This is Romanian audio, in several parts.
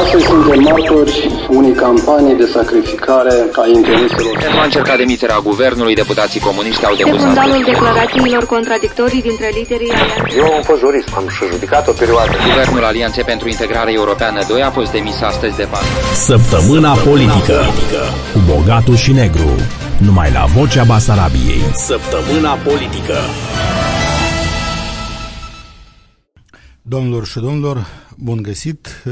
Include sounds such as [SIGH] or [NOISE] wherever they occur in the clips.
Astăzi suntem martori unei campanii de sacrificare a intereselor. Pentru a încerca demiterea guvernului, deputații comuniști au depus Secundalul declarațiilor contradictorii dintre liderii alianței. Eu am fost jurist, am și judicat o perioadă. Guvernul Alianței pentru Integrare Europeană 2 a fost demis astăzi de parte. Săptămâna politică cu Bogatu și Negru. Numai la Vocea Basarabiei. Săptămâna politică. Domnilor și domnilor, bun găsit!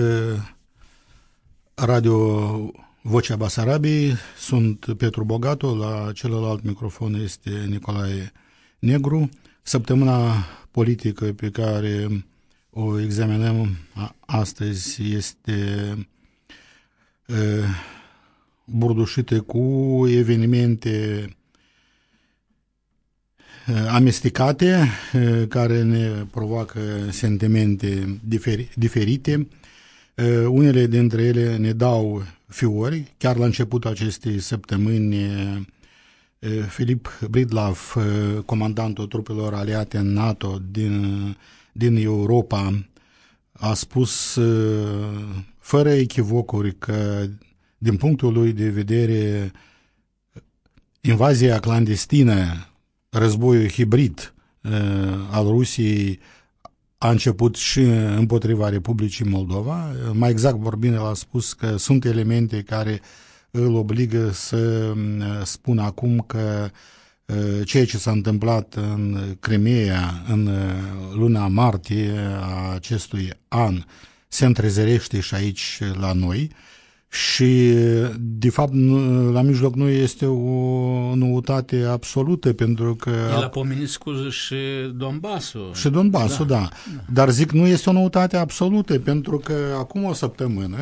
Radio Vocea Basarabiei, sunt Petru Bogato, la celălalt microfon este Nicolae Negru. Săptămâna politică pe care o examinăm astăzi este burdușită cu evenimente amestecate care ne provoacă sentimente diferite. Unele dintre ele ne dau fiori. Chiar la începutul acestei săptămâni, Filip Bridlav, comandantul trupelor aliate în NATO din, din Europa, a spus fără echivocuri că, din punctul lui de vedere, invazia clandestină războiul hibrid uh, al Rusiei a început și împotriva Republicii Moldova. Mai exact vorbind, el a spus că sunt elemente care îl obligă să spună acum că ceea ce s-a întâmplat în Crimea în luna martie a acestui an se întrezărește și aici la noi și, de fapt, la mijloc nu este o noutate absolută, pentru că... El a pomenit scuză și Donbassul. Și Donbassul, da. da. Dar zic, nu este o noutate absolută, pentru că acum o săptămână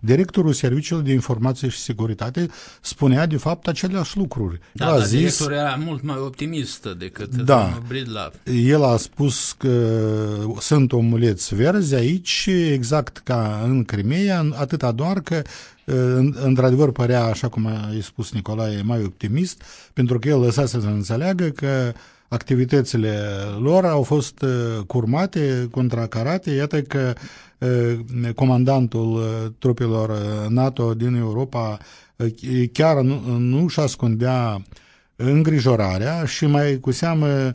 directorul Serviciului de Informație și Securitate spunea, de fapt, aceleași lucruri. Da, dar zis, directorul era mult mai optimistă decât da, Bridlav. El a spus că sunt omuleți verzi aici, exact ca în Crimea, atâta doar că într-adevăr părea, așa cum a spus Nicolae, mai optimist, pentru că el lăsase să înțeleagă că activitățile lor au fost curmate, contracarate, iată că comandantul trupelor NATO din Europa chiar nu, nu își ascundea îngrijorarea și mai cu seamă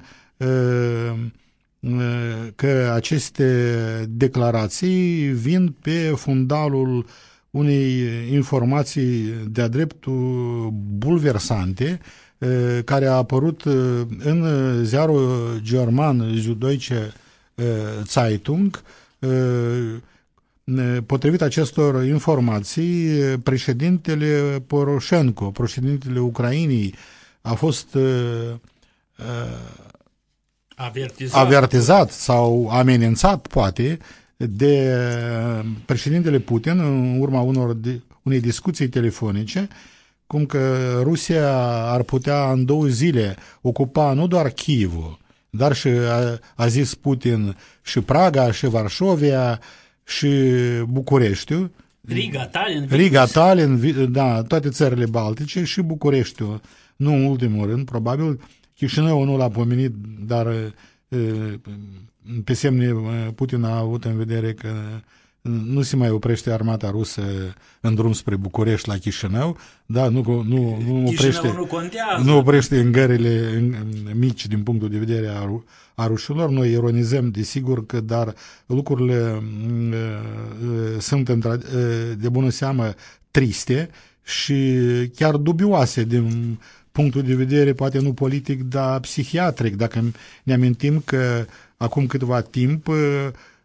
că aceste declarații vin pe fundalul uh, unei informații de-a dreptul bulversante care a apărut în ziarul german Süddeutsche Zeitung. Potrivit acestor informații, președintele Poroshenko, președintele Ucrainei, a fost avertizat, avertizat sau amenințat, poate, de președintele Putin în urma unor unei discuții telefonice cum că Rusia ar putea în două zile ocupa nu doar Kievul, dar și a, a zis Putin și Praga, și Varșovia, și Bucureștiul. Riga, Tallinn. Riga, Tallinn, da, toate țările baltice și Bucureștiul. Nu în ultimul rând, probabil Chișinău nu l-a pomenit, dar pe semne Putin a avut în vedere că nu se mai oprește armata rusă în drum spre București la Chișinău, da, nu, nu, nu, oprește, nu, contează. nu oprește în gările mici din punctul de vedere a, a rușilor. Noi ironizăm, desigur, că dar lucrurile uh, sunt de bună seamă triste și chiar dubioase din punctul de vedere, poate nu politic, dar psihiatric. Dacă ne amintim că acum câteva timp uh,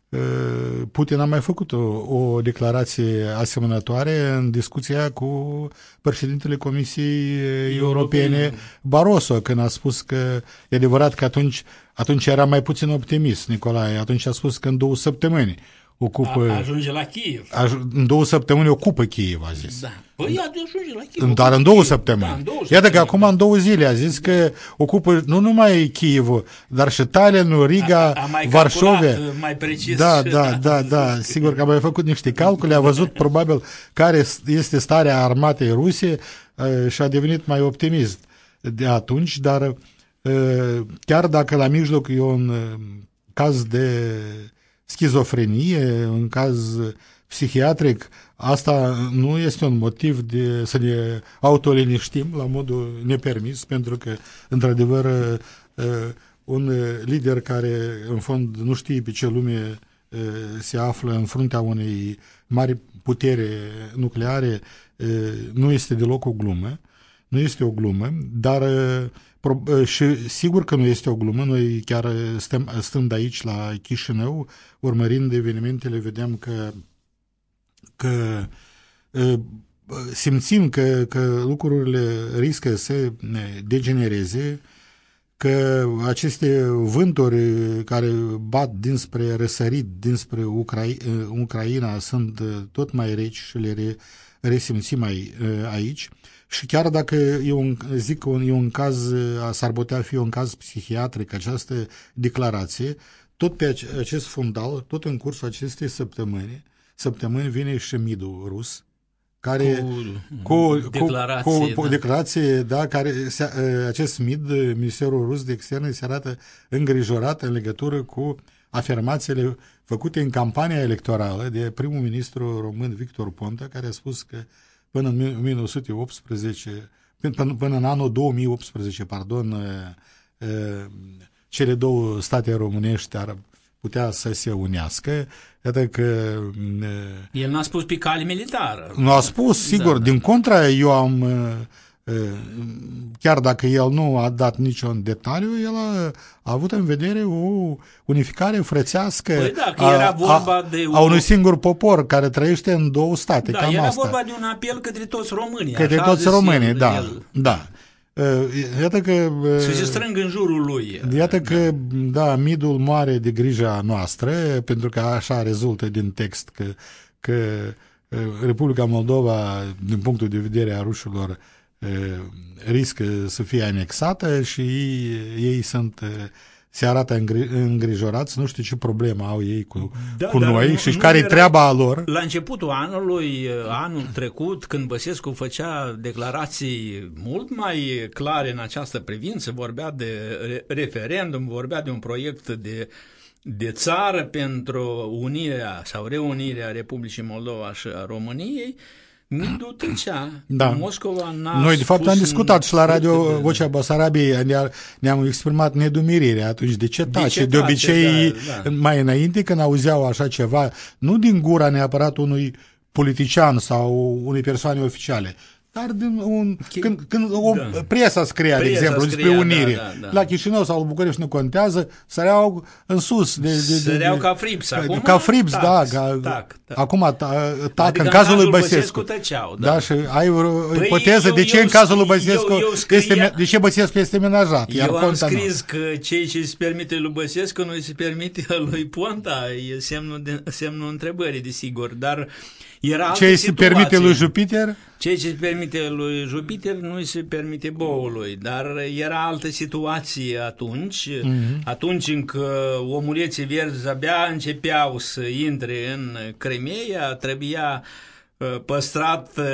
uh, Putin a mai făcut o, o declarație asemănătoare în discuția cu președintele Comisiei Europene Barroso, când a spus că e adevărat că atunci, atunci era mai puțin optimist, Nicolae, atunci a spus că în două săptămâni ocupă... A, ajunge la Kiev. Aj, în două săptămâni ocupă Kiev, a zis. Da. Păi ajunge la Kiev. Dar în două săptămâni. Da, în două Iată că acum în două zile a zis că ocupă nu numai Kiev, dar și Tallinn, Riga, a, a Varșovia. mai precis. Da, da, da, da. [LAUGHS] Sigur că a mai făcut niște calcule, a văzut probabil care este starea armatei ruse și a devenit mai optimist de atunci, dar chiar dacă la mijloc e un caz de schizofrenie, în caz psihiatric, asta nu este un motiv de să ne autoliniștim la modul nepermis, pentru că, într-adevăr, uh, un lider care, în fond, nu știe pe ce lume uh, se află în fruntea unei mari putere nucleare, uh, nu este deloc o glumă. Nu este o glumă, dar și sigur că nu este o glumă, noi chiar stăm, stând aici la Chișinău, urmărind evenimentele, vedem că că simțim că, că lucrurile riscă să degenereze, că aceste vânturi care bat dinspre răsărit, dinspre Ucra- Ucraina sunt tot mai reci și le resimțim mai, aici. Și chiar dacă e un, zic că e un caz, s-ar putea fi un caz psihiatric, această declarație, tot pe acest fundal, tot în cursul acestei săptămâni, săptămâni vine și midul rus, care cu, cu declarație, cu, cu, da. declarație da, care se, acest MID, Ministerul Rus de Externe, se arată îngrijorat în legătură cu afirmațiile făcute în campania electorală de primul ministru român Victor Ponta, care a spus că până în 1918, până, până în anul 2018, pardon, cele două state românești ar putea să se unească. Iată că... El n-a spus pe cale militară. Nu a spus, sigur. Da, da. Din contra, eu am... Chiar dacă el nu a dat niciun detaliu, el a, a avut în vedere o unificare frățească păi da, că era vorba a, de a unui singur popor care trăiește în două state. Da, cam era asta. vorba de un apel către toți românii. Către toți românii, da, el. da. Iată că... Să se strâng în jurul lui. Iată că, da, midul moare de grija noastră, pentru că așa rezultă din text că, că Republica Moldova, din punctul de vedere a rușilor, riscă să fie anexată și ei sunt se arată îngrijorați, nu știu ce problemă au ei cu, da, cu noi nu, și care e treaba lor. La începutul anului, anul trecut, când Băsescu făcea declarații mult mai clare în această privință, vorbea de referendum, vorbea de un proiect de de țară pentru unirea sau reunirea Republicii Moldova și a României, Midul tăcea. Da. Moscova n-a Noi, de fapt, am discutat și la radio Vocea Basarabiei, ne-am exprimat nedumerirea atunci. De ce tace? De, ce de obicei, da, da. mai înainte, când auzeau așa ceva, nu din gura neapărat unui politician sau unei persoane oficiale, dar din un, când, când o da. presa scria, presa de exemplu, scria, despre unire, da, da, da. la Chișinău sau la București nu contează, săreau în sus. De, de, de, săreau ca frips. Acum, ca frips, tac, da. Ca, tac, tac. Acum tac, tac adică în cazul lui Băsescu. Tăceau, da. da, și ai o păi ipoteză eu, de ce eu, în cazul lui Băsescu eu, eu scria, este, de ce Băsescu este menajat. Iar eu am scris nu. că cei ce se permite lui Băsescu nu se permite [LAUGHS] lui Ponta, e semnul, de, semnul întrebării, desigur, dar era Ce îi se permite lui Jupiter? Ce ce se permite lui Jupiter nu îi se permite boului, dar era altă situație atunci, mm-hmm. atunci încă omuleții verzi abia începeau să intre în Crimea, trebuia uh, păstrat uh,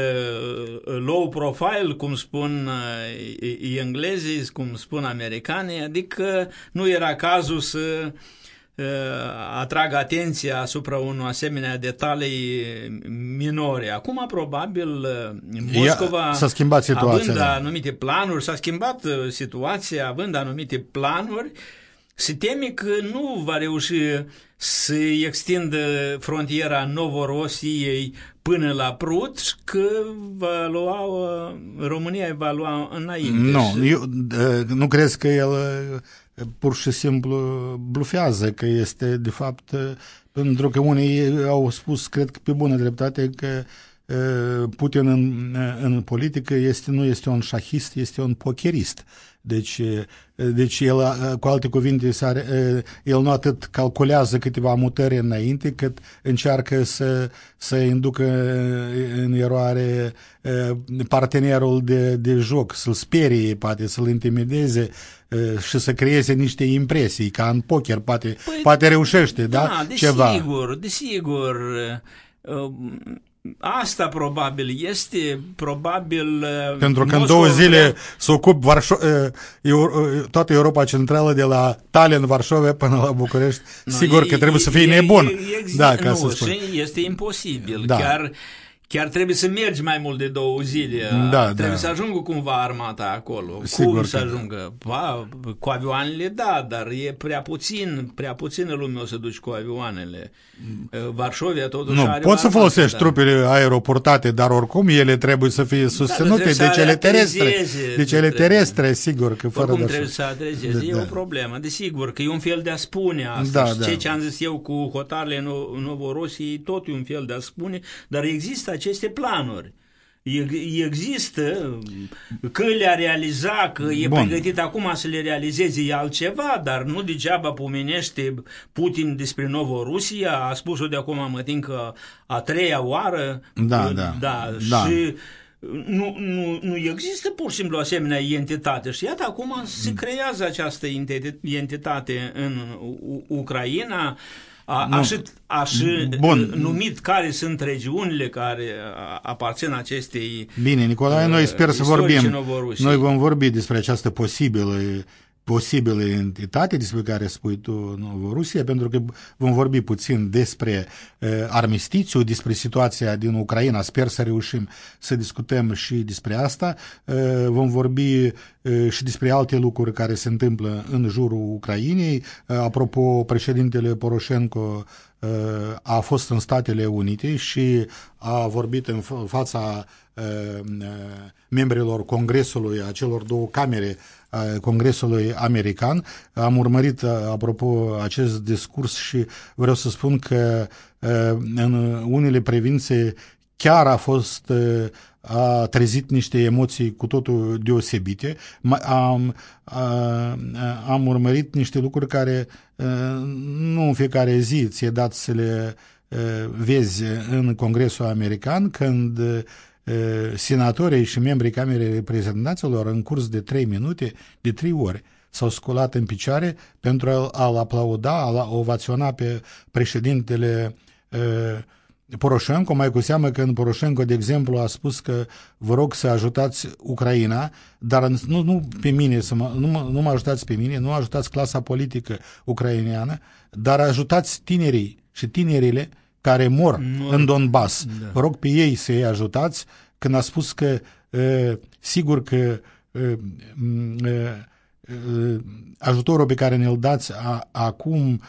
low profile, cum spun uh, englezii, cum spun americanii, adică nu era cazul să Uh, atrag atenția asupra unor asemenea detalii minore. Acum, probabil, uh, Moscova, s-a schimbat situația, având da. anumite planuri, s-a schimbat uh, situația, având anumite planuri, se teme că nu va reuși să extindă frontiera Novorosiei până la Prut și că va lua, România va lua înainte. Nu, eu, nu crezi că el pur și simplu blufează, că este de fapt, pentru că unii au spus, cred că pe bună dreptate, că Putin în, în politică este, nu este un șahist, este un pokerist. Deci, deci el, cu alte cuvinte, el nu atât calculează câteva mutări înainte, cât încearcă să, să inducă în eroare partenerul de, de joc, să-l sperie, poate să-l intimideze și să creeze niște impresii, ca în poker, poate, păi, poate reușește, da? Da, Ceva. desigur, desigur Asta probabil este, probabil... Pentru că în două zile se ocup Varșo- toată Europa Centrală de la Tallinn, Varșovia până la București, no, sigur e, că trebuie e, să fie e, nebun. E, da, ca nu, să spun. este imposibil. Da. Chiar Chiar trebuie să mergi mai mult de două zile. Da, trebuie da. să ajungă cumva armata acolo. Sigur Cum să că... ajungă? Ba, cu avioanele, da, dar e prea puțin, prea puțină lume o să duci cu avioanele. Varșovia totuși nu, are poți să folosești dar... trupele aeroportate, dar oricum ele trebuie să fie susținute da, de cele terestre. De cele terestre, sigur că fără Oricum trebuie să atrezeze, de, e da. o problemă. Desigur că e un fel de a spune asta. Da, da. Ce, ce am zis eu cu hotarele Novorosii, tot e un fel de a spune, dar există aceste planuri. Există, că le-a realiza, că e Bun. pregătit acum să le realizeze e altceva, dar nu degeaba pomenește Putin despre Novorusia, a spus-o de acum, mă că a treia oară. Da, da. da, da. Și nu, nu, nu există pur și simplu asemenea entitate și iată acum se creează această entitate în Ucraina, a, aș, aș Bun. numit care sunt regiunile care aparțin acestei Bine, Nicolae, noi sper să vorbim. Noi vom vorbi despre această posibilă posibile entitate despre care spui tu Rusia, pentru că vom vorbi puțin despre uh, armistițiu, despre situația din Ucraina. Sper să reușim să discutăm și despre asta. Uh, vom vorbi uh, și despre alte lucruri care se întâmplă în jurul Ucrainei. Uh, apropo, președintele Poroșenko uh, a fost în Statele Unite și a vorbit în fața uh, membrilor Congresului, a celor două camere Congresului American. Am urmărit, apropo, acest discurs și vreau să spun că în unele privințe chiar a fost a trezit niște emoții cu totul deosebite. Am, am urmărit niște lucruri care nu în fiecare zi ți-e dat să le vezi în Congresul American, când senatorii și membrii Camerei Reprezentanților în curs de 3 minute, de 3 ore, s-au sculat în picioare pentru a-l aplauda, a-l ovaționa pe președintele Poroșenko, mai cu seamă că în Poroșenko, de exemplu, a spus că vă rog să ajutați Ucraina, dar nu, nu pe mine, să mă, nu, mă, nu mă ajutați pe mine, nu ajutați clasa politică ucraineană, dar ajutați tinerii și tinerile care mor nu. în Donbass. Da. Vă rog pe ei să-i ajutați când a spus că sigur că ajutorul pe care ne-l dați a, acum,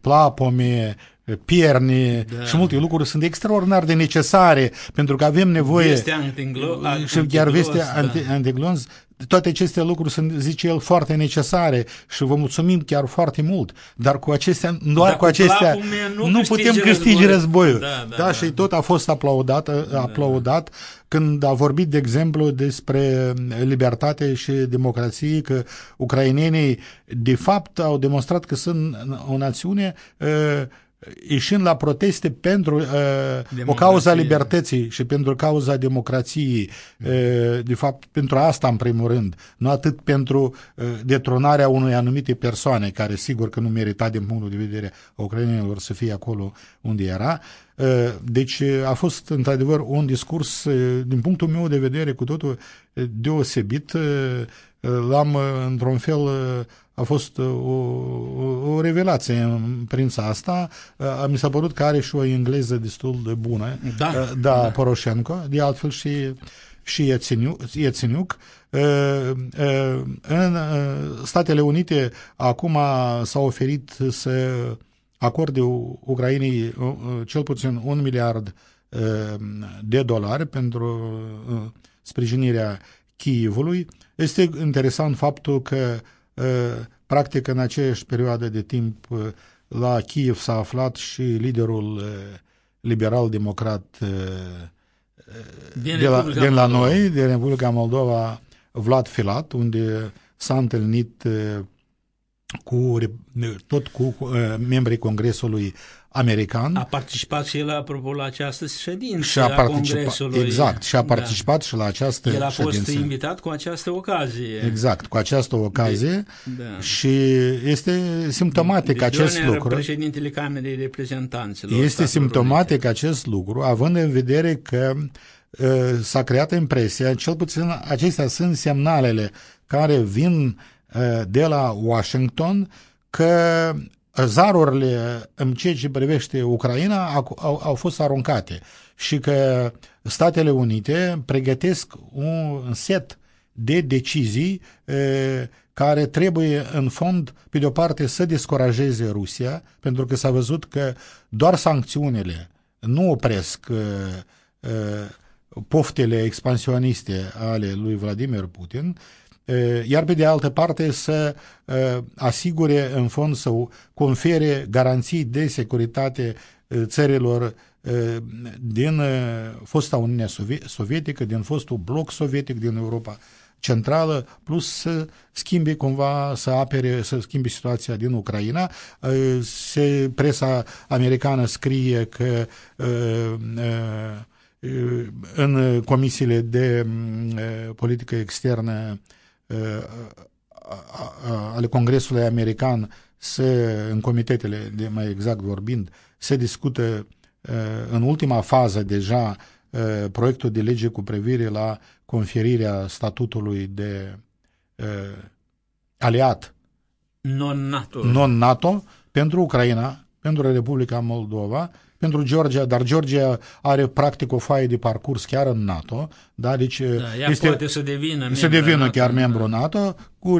plapome, pierne da. și multe lucruri sunt extraordinar de necesare pentru că avem nevoie vestea și chiar vestea da. antiglons toate aceste lucruri sunt, zice el, foarte necesare și vă mulțumim chiar foarte mult. Dar cu acestea, doar Dar cu, cu acestea, nu, nu putem câștige războiul. Da, da, da, da, și tot a fost aplaudat, da. aplaudat când a vorbit, de exemplu, despre libertate și democrație, că ucrainenii, de fapt, au demonstrat că sunt o națiune uh, ieșind la proteste pentru uh, o cauza a libertății și pentru cauza democrației, uh, de fapt pentru asta în primul rând, nu atât pentru uh, detronarea unui anumite persoane, care sigur că nu merita din punctul de vedere a ucrainenilor să fie acolo unde era. Uh, deci a fost într-adevăr un discurs, uh, din punctul meu de vedere, cu totul deosebit. Uh, l-am într-un fel a fost uh, o, o, o revelație în prința asta. Uh, mi s-a părut că are și o engleză destul de bună. Da, uh, da, da. Poroșenko, de altfel și și Ieținiuc. În Statele Unite acum s-a oferit să acorde Ucrainei cel puțin un miliard de dolari pentru sprijinirea Kievului. Este interesant faptul că Practic, în aceeași perioadă de timp, la Kiev s-a aflat și liderul liberal-democrat din, de la, din la noi, din Republica Moldova, Vlad Filat, unde s-a întâlnit cu, tot cu membrii Congresului american. A participat și el, apropo, la această ședință și a a participat, Congresului. exact, și a Da. participat și la această El a fost ședință. invitat cu această ocazie. Exact, cu această ocazie Da. și este simptomatic Deci acest Donner, lucru. președintele Camerei Reprezentanților. Este Statelor simptomatic acest lucru, având în vedere că uh, s-a creat impresia, cel puțin acestea sunt semnalele care vin uh, de la Washington, că zarurile în ceea ce privește Ucraina au, au, au fost aruncate și că Statele Unite pregătesc un set de decizii uh, care trebuie în fond, pe de o parte, să descurajeze Rusia, pentru că s-a văzut că doar sancțiunile nu opresc uh, uh, poftele expansioniste ale lui Vladimir Putin, uh, iar pe de altă parte să uh, asigure în fond să confere garanții de securitate uh, țărilor uh, din uh, fosta Uniune Sovie- Sovietică, din fostul bloc sovietic din Europa centrală, plus să schimbe cumva, să apere, să schimbe situația din Ucraina. Uh, Se, presa americană scrie că uh, uh, în comisiile de uh, politică externă uh, a- a- ale Congresului American se, în comitetele, de mai exact vorbind, se discută uh, în ultima fază deja uh, proiectul de lege cu privire la conferirea statutului de uh, aliat Non-NATO. non-NATO pentru Ucraina, pentru Republica Moldova, pentru Georgia, dar Georgia are practic o foaie de parcurs chiar în NATO, da, deci Da, ea este, poate să devină să membru devină NATO, chiar da. membru NATO. Cu,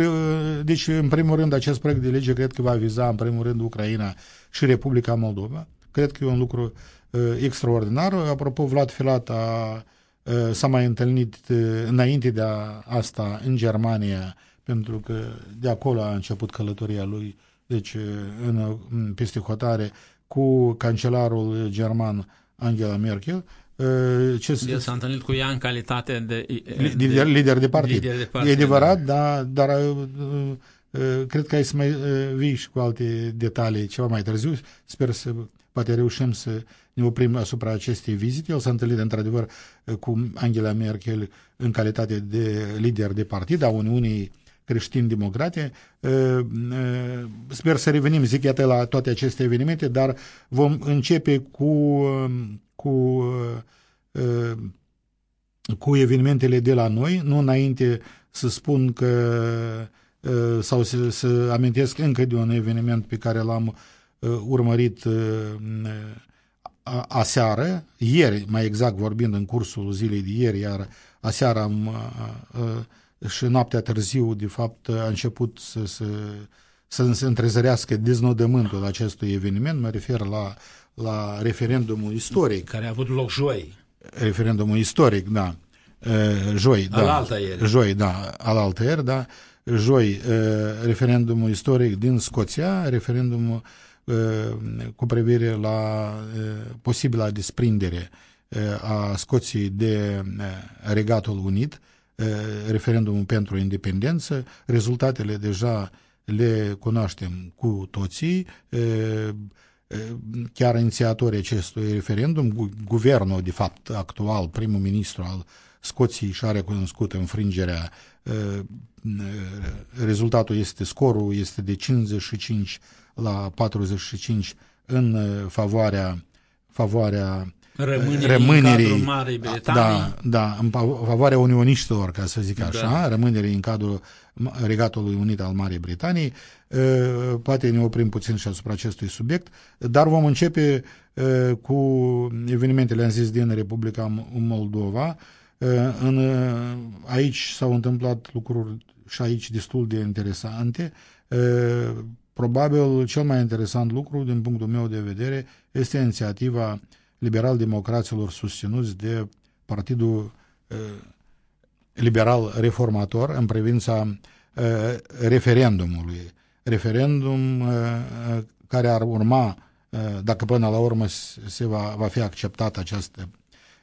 deci, în primul rând, acest proiect de lege cred că va viza, în primul rând, Ucraina și Republica Moldova. Cred că e un lucru uh, extraordinar. Apropo, Vlad Filat a, uh, s-a mai întâlnit uh, înainte de a, asta în Germania, pentru că de acolo a început călătoria lui, deci uh, în, în peste hotare, cu cancelarul german Angela Merkel. Uh, ce El s-a întâlnit cu ea în calitate de... lider, lider de partid. lider de partid, e adevărat, da, dar uh, uh, cred că ai să mai uh, vii și cu alte detalii ceva mai târziu. Sper să poate reușim să ne oprim asupra acestei vizite. El s-a întâlnit într-adevăr uh, cu Angela Merkel în calitate de lider de partid a Uniunii creștin-democrate. Uh, uh, Sper să revenim, zic iată, la toate aceste evenimente, dar vom începe cu, uh, cu uh, cu evenimentele de la noi, nu înainte să spun că uh, sau să, să amintesc încă de un eveniment pe care l-am uh, urmărit uh, a- aseară, ieri, mai exact vorbind în cursul zilei de ieri, iar aseară am, uh, uh, și noaptea târziu, de fapt, a început să, să, să se întrezărească deznodământul acestui eveniment, mă refer la, la referendumul istoric. Care a avut loc joi. referendumul istoric, da, Uh, joi, da, Alaltăieri. joi, da, alaltăieri, da, joi, uh, referendumul istoric din Scoția, referendumul uh, cu privire la uh, posibila desprindere uh, a Scoției de uh, Regatul Unit, uh, referendumul pentru independență, rezultatele deja le cunoaștem cu toții, uh, chiar inițiatorii acestui referendum, gu- guvernul, de fapt, actual, primul ministru al Scoției și-a recunoscut înfrângerea. uh, uh, Rezultatul este, scorul este de 55 la 45 în uh, favoarea, favoarea Rămânerii, rămânerii, în cadrul Marii Britanii. da, da, în pa- favoarea unioniștilor, ca să zic așa, Da. rămânerii în cadrul Regatului Unit al Marii Britanii. Uh, Poate ne oprim puțin și asupra acestui subiect, dar vom începe uh, cu evenimentele, am zis, din Republica Moldova. Uh, În, uh, aici s-au întâmplat lucruri și aici destul de interesante. Uh, Probabil cel mai interesant lucru, din punctul meu de vedere, este inițiativa liberal-democraților susținuți de Partidul uh, Liberal Reformator în privința uh, referendumului. Referendum uh, uh, care ar urma, uh, dacă până la urmă s- se va, va fi acceptată această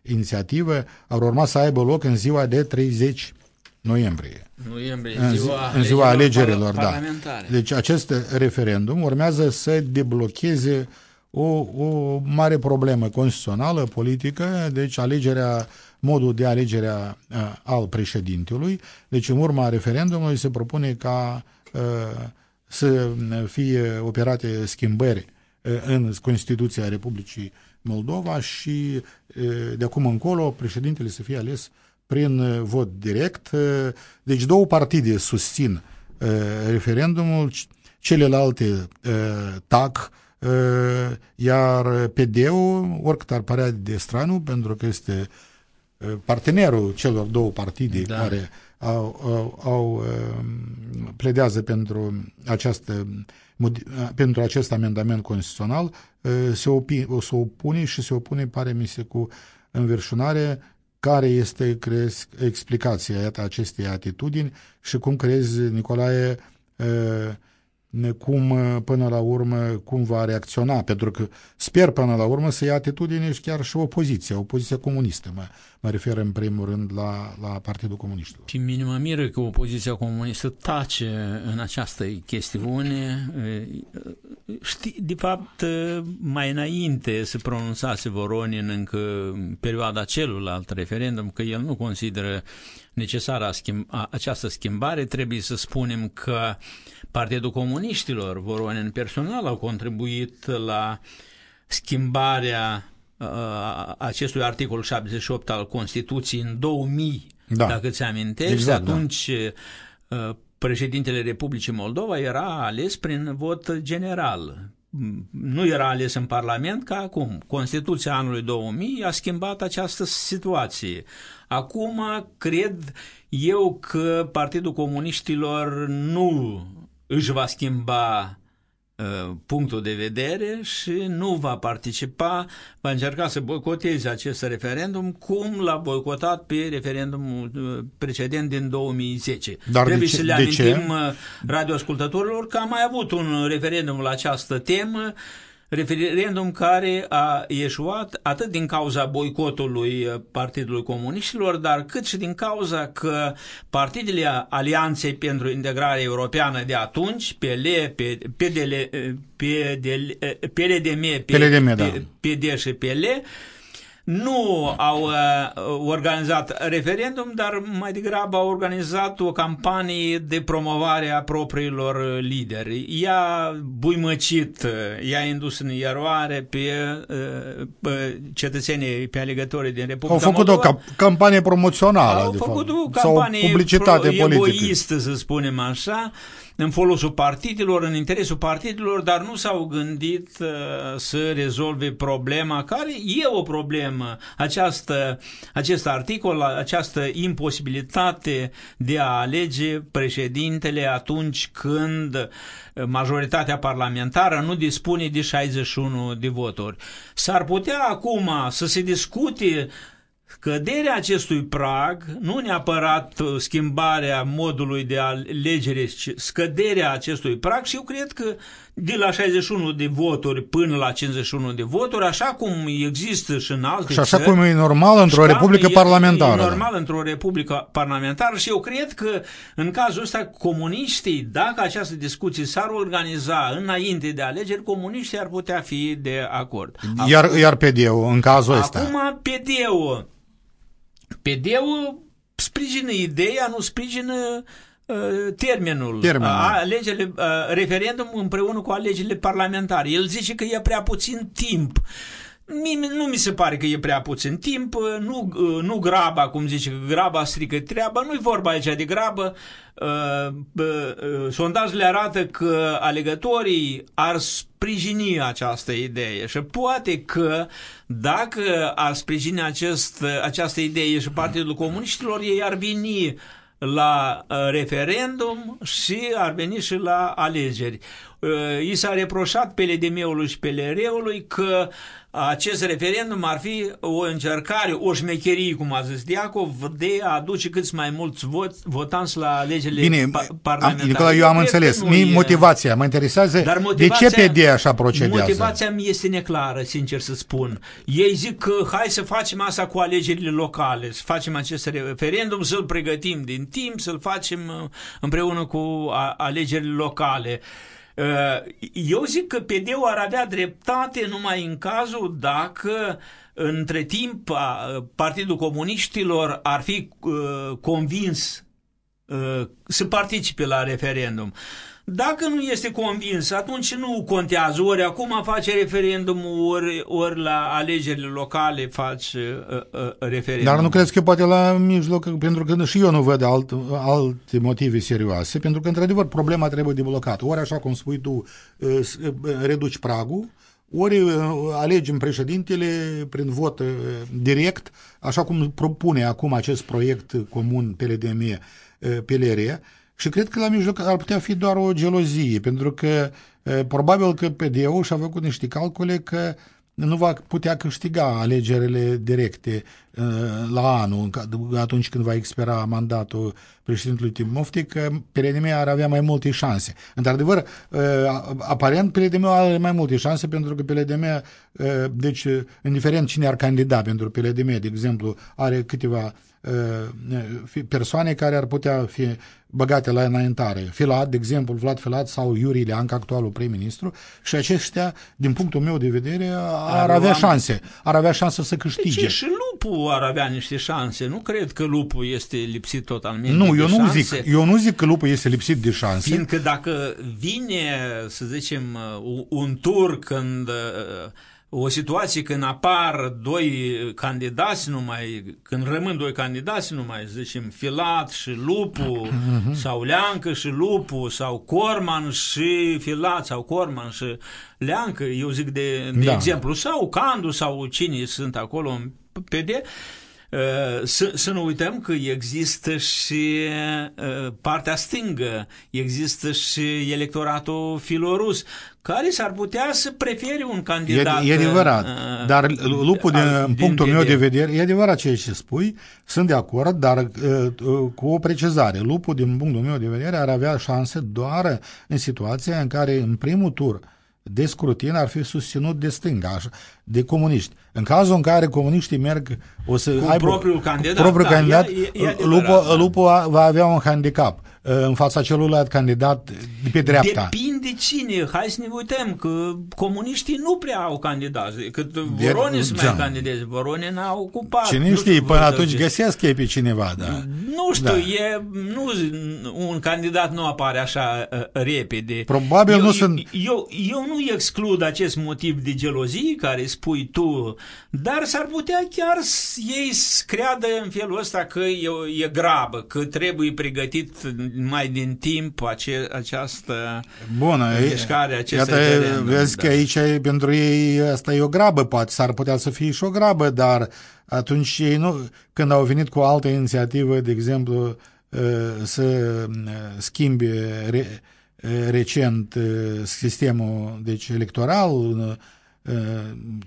inițiativă, ar urma să aibă loc în ziua de 30 noiembrie Noiembrie, în, zi- ziua, în ziua alegerilor, par- da. parlamentare. Deci acest referendum urmează să deblocheze o, o mare problemă constituțională, politică, deci alegerea, modul de alegere a, al președintelui. Deci în urma referendumului se propune ca uh, să fie operate schimbări în Constituția Republicii Moldova și de acum încolo președintele să fie ales prin vot direct. Deci două partide susțin referendumul, celelalte TAC, iar PD-ul, oricât ar părea de straniu, pentru că este partenerul celor două partide da. care au, au, au pledează pentru această pentru acest amendament constituțional se, opi, o să opune și se opune, pare mi se, cu înverșunare care este, crezi, explicația iată, acestei atitudini și cum crezi, Nicolae, cum până la urmă cum va reacționa, pentru că sper până la urmă să ia atitudine și chiar și opoziția, opoziția comunistă, mă, mă refer în primul rând la, la Partidul Comuniștilor. Și mine mă miră că opoziția comunistă tace în această chestiune. Știi, de fapt, mai înainte se pronunțase Voronin încă în perioada celuilalt referendum că el nu consideră necesară această schimbare, trebuie să spunem că Partidul Comuniștilor, Voronin personal, au contribuit la schimbarea uh, acestui articol 78 al Constituției în 2000, da. dacă ți amintești, exact, da. atunci da. președintele Republicii Moldova era ales prin vot general. Nu era ales în Parlament ca acum. Constituția anului 2000 a schimbat această situație. Acum cred eu că Partidul Comuniștilor nu își va schimba uh, punctul de vedere și nu va participa, va încerca să boicoteze acest referendum cum l-a boicotat pe referendumul uh, precedent din 2010. Dar Trebuie ce, să le amintim ce? Uh, radioascultătorilor că am mai avut un referendum la această temă referendum care a ieșuat atât din cauza boicotului uh, Partidului Comuniștilor, dar cât și din cauza că partidele Alianței pentru Integrare Europeană de atunci, PL, PDL, PDL, PLDM, PLDM, da. PD și PL, nu au uh, organizat referendum, dar mai degrabă au organizat o campanie de promovare a propriilor lideri. I-a buimăcit, i-a indus în eroare pe, uh, pe cetățenii, pe alegătorii din Republica Au făcut Moldova. o campanie promoțională, Au de făcut fapt. o campanie Sau publicitate pro- politică. egoistă, să spunem așa, în folosul partidelor, în interesul partidelor, dar nu s-au gândit uh, să rezolve problema, care e o problemă, această, acest articol, această imposibilitate de a alege președintele atunci când majoritatea parlamentară nu dispune de 61 de voturi. S-ar putea acum să se discute Căderea acestui prag, nu neapărat uh, schimbarea modului de alegere, ci scăderea acestui prag și eu cred că de la 61 de voturi până la 51 de voturi, așa cum există și în alte Și așa țări, cum e normal într-o republică e, parlamentară. E normal într-o republică parlamentară și eu cred că în cazul ăsta comuniștii, dacă această discuție s-ar organiza înainte de alegeri, comuniștii ar putea fi de acord. Iar, acum, iar PD-ul în cazul ăsta? Acum PD-ul PD-ul sprijină ideea, nu sprijină uh, termenul, termenul. Alegerile, uh, referendum împreună cu alegerile parlamentare. El zice că e prea puțin timp. Nu mi se pare că e prea puțin timp, nu, nu graba, cum zice, că graba strică treaba, nu-i vorba aici de grabă. Sondajele arată că alegătorii ar sprijini această idee și poate că dacă ar sprijini acest, această idee și Partidul Comuniștilor, ei ar veni la referendum și ar veni și la alegeri. I s-a reproșat PLDM-ului și PLR-ului că acest referendum ar fi o încercare, o șmecherie, cum a zis Diacov, de a aduce cât mai mulți vot, votanți la alegerile Bine, pa parlamentare. Nicola, eu am înțeles. Mi e... motivația, mă interesează Dar motivația, de ce PD așa procedează. Motivația mi este neclară, sincer să spun. Ei zic că hai să facem asta cu alegerile locale, să facem acest referendum, să-l pregătim din timp, să-l facem uh, împreună cu alegerile locale. Eu zic că PD-ul ar avea dreptate numai în cazul dacă între timp Partidul Comuniștilor ar fi convins să participe la referendum. Dacă nu este convins, atunci nu contează. Ori acum face referendumul, ori, ori la alegerile locale faci uh, uh, referendum. Dar nu crezi că poate la mijloc, pentru că și eu nu văd alt, alte motive serioase, pentru că, într-adevăr, problema trebuie deblocată. Ori, așa cum spui tu, uh, uh reduci pragul, ori uh, alegem președintele prin vot uh, direct, așa cum propune acum acest proiect comun PLDM-PLR, și cred că la mijloc ar putea fi doar o gelozie, pentru că probabil că PD-ul și-a făcut niște calcule că nu va putea câștiga alegerile directe la anul, atunci când va expira mandatul președintelui Timofti, că PRDM ar avea mai multe șanse. Într-adevăr, aparent PRDM are mai multe șanse pentru că PLDM, deci, indiferent cine ar candida pentru PLDM, de exemplu, are câteva persoane care ar putea fi băgate la înaintare. Filat, de exemplu, Vlad Filat sau Iuri Leanca, actualul prim-ministru, și aceștia, din punctul meu de vedere, ar avea șanse. Ar avea șanse să câștige. Deci și lupul ar avea niște șanse. Nu cred că lupul este lipsit totalmente Nu, de eu nu șanse. zic, eu nu zic că lupul este lipsit de șanse. Fiindcă dacă vine, să zicem, un tur când o situație când apar doi candidați numai, când rămân doi candidați numai, zicem, Filat și Lupu, uh-huh. sau Leancă și Lupu, sau Corman și Filat, sau Corman și Leancă, eu zic de, de da. exemplu, sau Candu, sau cine sunt acolo în PD, să, să nu uităm că există și partea stângă, există și electoratul filorus, care s-ar putea să prefere un candidat. E, e adevărat, uh, dar lupul, din, din punctul din meu de vedere, e adevărat ceea ce spui, sunt de acord, dar uh, cu o precizare. Lupul, din punctul meu de vedere, ar avea șanse doar în situația în care, în primul tur, de scrutin ar fi susținut de stânga, de comuniști. În cazul în care comuniștii merg o să cu aibă propriul candidat, propriul da, candidat e, e, e lupul, da. lupul va avea un handicap în fața celuilalt candidat de pe dreapta. Depinde cine. Hai să ne uităm că comuniștii nu prea au candidați. Cât Voronin să mai da. candideze. Voronin a ocupat. Cine știe, până atunci găsesc ei pe cineva, da. Nu știu, da. e, nu, un candidat nu apare așa uh, repede. Probabil eu, nu sunt... Eu, eu nu exclud acest motiv de gelozie care spui tu, dar s-ar putea chiar ei să creadă în felul ăsta că e, e grabă, că trebuie pregătit mai din timp ace, această Bună, mișcare, acest iată, referendum, vezi da. că aici pentru ei asta e o grabă, poate s-ar putea să fie și o grabă, dar atunci ei nu, când au venit cu o altă inițiativă, de exemplu, să schimbe re, recent sistemul deci, electoral,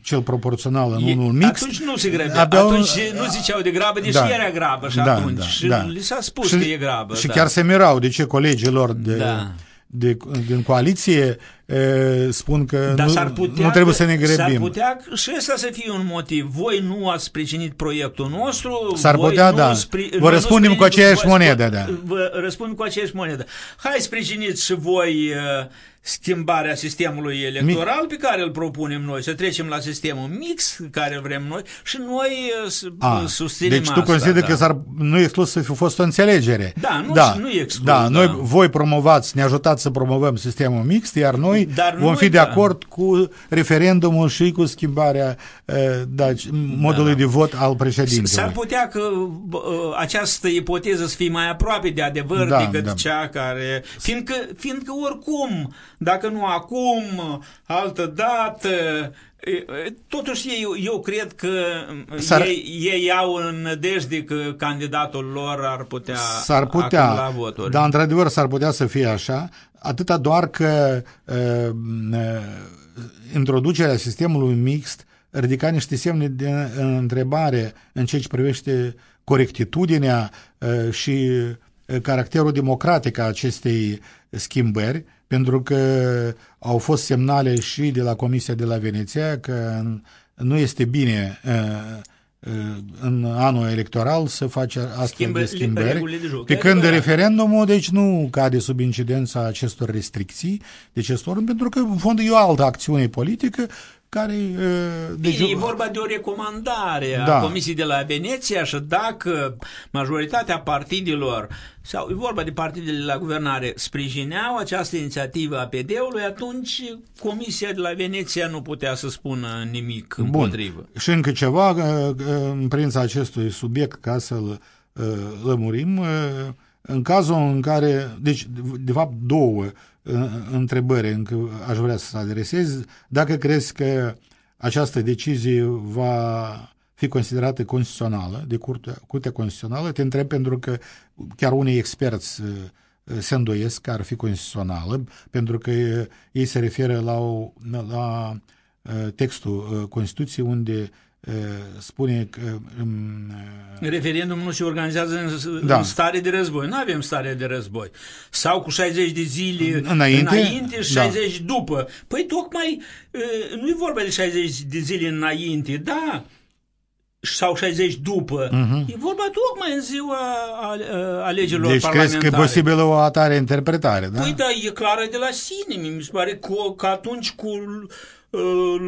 cel proporțional în e, unul mixt. Atunci nu se grăbea, atunci nu ziceau de grabă, deși da, era grabă și da, atunci. Da, și da. li s-a spus și, că e grabă. Și da. chiar se mirau de ce colegii lor de, da. de, din coaliție e, spun că Dar nu, s-ar putea nu trebuie că, să ne grăbim. S-ar putea și ăsta să fie un motiv. Voi nu ați sprijinit proiectul nostru. S-ar voi putea, nu da. Spri, vă răspundem cu aceeași voi, monedă, da. Vă răspundem cu aceeași monedă. Hai sprijiniți și voi uh, schimbarea sistemului electoral pe care îl propunem noi, să trecem la sistemul mix care îl vrem noi și noi A, susținem Deci tu asta, consideri da. că s-ar, nu e exclus să fi fost o înțelegere. Da, nu, da. nu e exclus. Da, da, noi, voi promovați, ne ajutați să promovăm sistemul mixt, iar noi Dar vom noi, fi de da. acord cu referendumul și cu schimbarea da, modului da, da. de vot al președintelui. S-ar putea că această ipoteză să fie mai aproape de adevăr Da, decât da. cea care... Fiindcă, fiindcă oricum, dacă nu acum, altă dată, Totuși, eu, eu cred că ei, ei au în nădejde că candidatul lor ar putea S-ar putea, acumula voturi. dar într-adevăr s-ar putea să fie așa, atâta doar că uh, uh, introducerea sistemului mixt ridica niște semne de întrebare în ceea ce privește corectitudinea uh, și caracterul democratic a acestei schimbări, pentru că au fost semnale și de la Comisia de la Veneția că nu este bine în anul electoral să face astfel Schimbă de schimbări. regulile de joc. Pe E când adevărat. referendumul, deci nu cade sub incidența acestor restricții de acest ordin, pentru că în fond e o altă acțiune politică care... uh, Deci, Bine, e vorba de o recomandare Da. a Comisiei de la Veneția și dacă majoritatea partidelor, sau e vorba de partidele la guvernare, sprijineau această inițiativă a PD-ului, atunci Comisia de la Veneția nu putea să spună nimic împotrivă. Și încă ceva, uh, uh, în privința acestui subiect, ca să-l uh, lămurim, uh, în cazul în care, deci, de- de fapt, două uh, întrebări încă aș vrea să adresez. Dacă crezi că această decizie va fi considerată constituțională, de curtea, curtea constituțională, te întreb pentru că chiar unii experți uh, se îndoiesc că ar fi constituțională, pentru că uh, ei se referă la, o, la uh, textul uh, Constituției unde uh, spune că um, Referendumul nu se organizează în, Da. în stare de război. Nu avem stare de război. Sau cu 60 de zile Înainte? înainte și Da. 60 după. Păi tocmai uh, nu e vorba de 60 de zile înainte, da, sau 60 după. E vorba tocmai în ziua a- a- alegerilor Mhm. deci crezi parlamentare. că e posibilă o atare interpretare, da? Păi da, e clară de la sine. Mi se pare că, că atunci cu uh,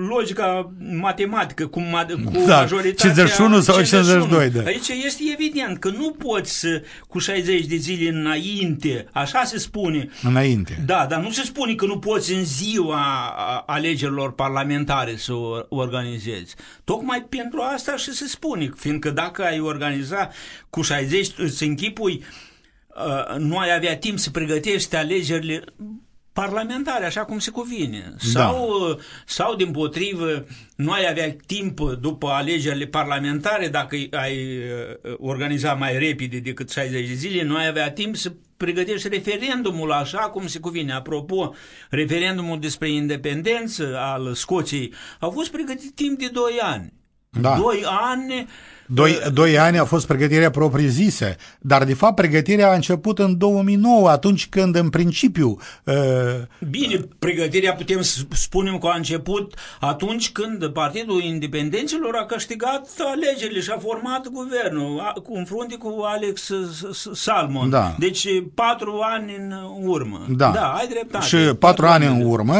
logica matematică, cu, ma, cu Da, majoritatea... 51 sau 52, da. Aici este evident că nu poți să, cu 60 de zile înainte, așa se spune, Înainte. da, dar nu se spune că nu poți în ziua a- alegerilor parlamentare să o organizezi. Tocmai pentru asta și se spune, fiindcă dacă ai organiza cu 60, îți închipui, uh, nu ai avea timp să pregătești alegerile parlamentare, așa cum se cuvine. Sau, uh, sau din potrivă, nu ai avea timp după alegerile parlamentare, dacă ai uh, organiza mai repede decât 60 de zile, nu ai avea timp să pregătești referendumul așa cum se cuvine. Apropo, referendumul despre independență al Scoției a fost pregătit timp de 2 ani. Da. 2 ani Doi, doi ani a fost pregătirea propriu-zisă, dar de fapt pregătirea a început în 2009, atunci când în principiu uh, Bine, pregătirea putem să spunem că a început atunci când Partidul Independenților a câștigat alegerile și a format guvernul a- cu în frunte cu Alex S- S- Salmon. Da. Deci patru ani în urmă. Da. da ai dreptate. Și patru ani în urmă,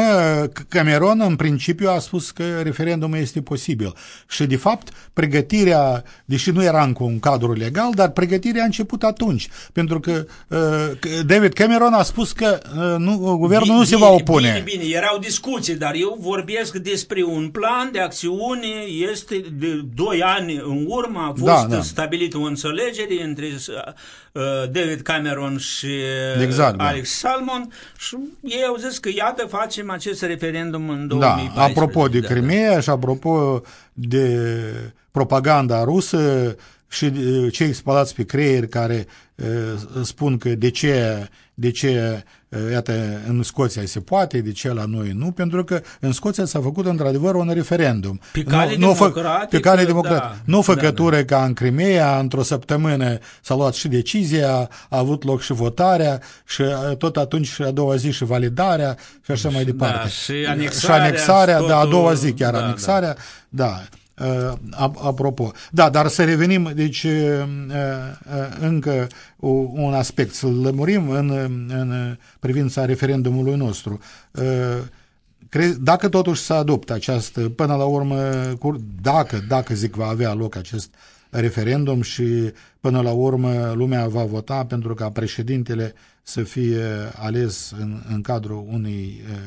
Cameron în principiu a spus că referendumul este posibil. Și de fapt, pregătirea, deși nu era încă un cadru legal, dar pregătirea a început atunci. Pentru că uh, că David Cameron a spus că uh, nu, guvernul Bine, nu se bine, va opune. Bine, bine, erau discuții, dar eu vorbesc despre un plan de acțiune, este de 2 ani în urmă, a fost Da, da. stabilită o înțelegere între uh, David Cameron și uh, Exact, da. Alex Salmon și ei au zis că iată facem acest referendum în Da, 2014. apropo de Da, Crimea și apropo de propaganda rusă și de cei spălați pe creier care uh, spun că de ce, de ce uh, iată, în Scoția se poate, de ce la noi nu, pentru că în Scoția s-a făcut într-adevăr un referendum. Pe cale nu, fă- democratică, pe cale da, democratică. nu da, făcătură ca în Crimea, într-o săptămână s-a luat și decizia, a avut loc și votarea și uh, tot atunci și a doua zi și validarea și așa mai departe. Da, și și anexarea, anexarea, și da, a totul, doua zi chiar da, anexarea, da. Uh, ap- apropo. Da, dar să revenim, deci uh, uh, încă o- un aspect, să-l lămurim în, în privința referendumului nostru. Uh, Cre- dacă totuși se adoptă această, până la urmă, cur- dacă, dacă zic va avea loc acest referendum și până la urmă lumea va vota pentru ca președintele să fie ales în, în cadrul unei uh,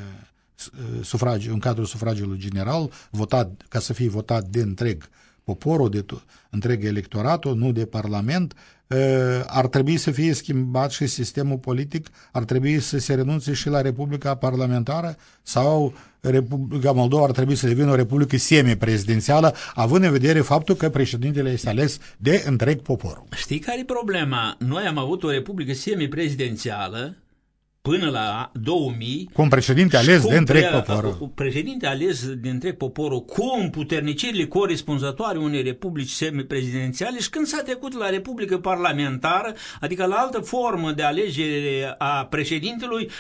s- uh, sufragi, în cadrul sufragiului general, votat, ca să fie votat de întreg poporul, de to- întreg electoratul, nu de parlament, uh, ar trebui să fie schimbat și sistemul politic, ar trebui să se renunțe și la Republica Parlamentară sau Republica Moldova ar trebui să devină o republică semi-prezidențială, având în vedere faptul că președintele este ales de întreg poporul. Știi care e problema? Noi am avut o republică semi-prezidențială până la 2000 Cu un președinte ales cu de întreg pre- poporul. un Președinte ales de întreg poporul cu împuternicirile corespunzătoare unei republici semiprezidențiale și când s-a trecut la republică parlamentară, adică la altă formă de alegere a președintelui,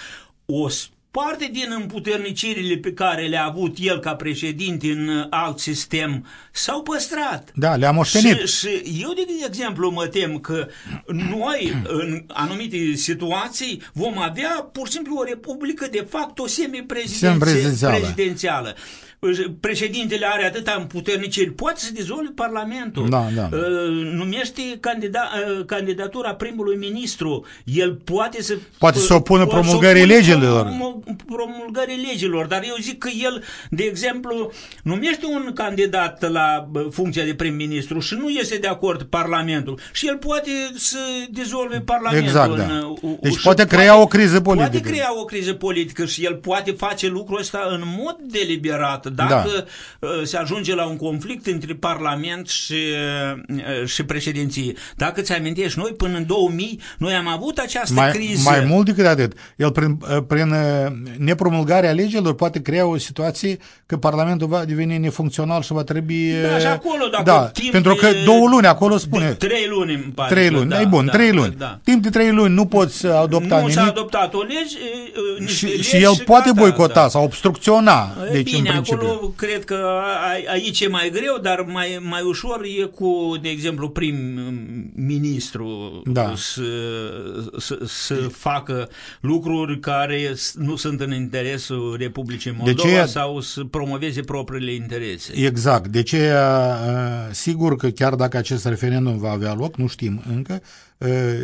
o s- parte din împuternicirile pe care le-a avut el ca președinte în alt sistem s-au păstrat. Da, le-a moștenit. Și, și eu, de exemplu, mă tem că noi, în anumite situații, vom avea pur și simplu o republică de fapt o semi-prezidențială. Semi-prezidențială președintele are atâta puterniciri, poate să dizolve Parlamentul. Da, da. Numește candida, candidatura primului ministru. El poate să... Poate să opună promulgării legilor. Promulgării legilor, dar eu zic că el, de exemplu, numește un candidat la funcția de prim-ministru și nu este de acord Parlamentul și el poate să dizolve Parlamentul. Exact, da. Deci poate crea poate, o criză politică. Poate crea o criză politică și el poate face lucrul ăsta în mod deliberat dacă da. se ajunge la un conflict între Parlament și, și președinție. Dacă ți amintești, noi până în 2000, noi am avut această mai, criză. Mai mult decât atât, el prin, prin nepromulgarea legilor poate crea o situație că Parlamentul va deveni nefuncțional și va trebui... Da, și acolo, dacă da, timp pentru că de, două luni acolo spune... Trei luni, îmi pare. Trei luni, da, e bun, da, trei luni. Da. Timp de trei luni nu poți adopta nu nimic. s-a adoptat o lege, și, legi și el și poate gata, boicota da. sau obstrucționa. E Deci, bine, în principiu. Acolo cred că aici e mai greu, dar mai, mai ușor e cu, de exemplu, prim-ministru Da. să, să, să facă lucruri care nu sunt în interesul Republicii Moldova ce- sau să promoveze propriile interese. Exact. De ce, sigur că chiar dacă acest referendum va avea loc, nu știm încă,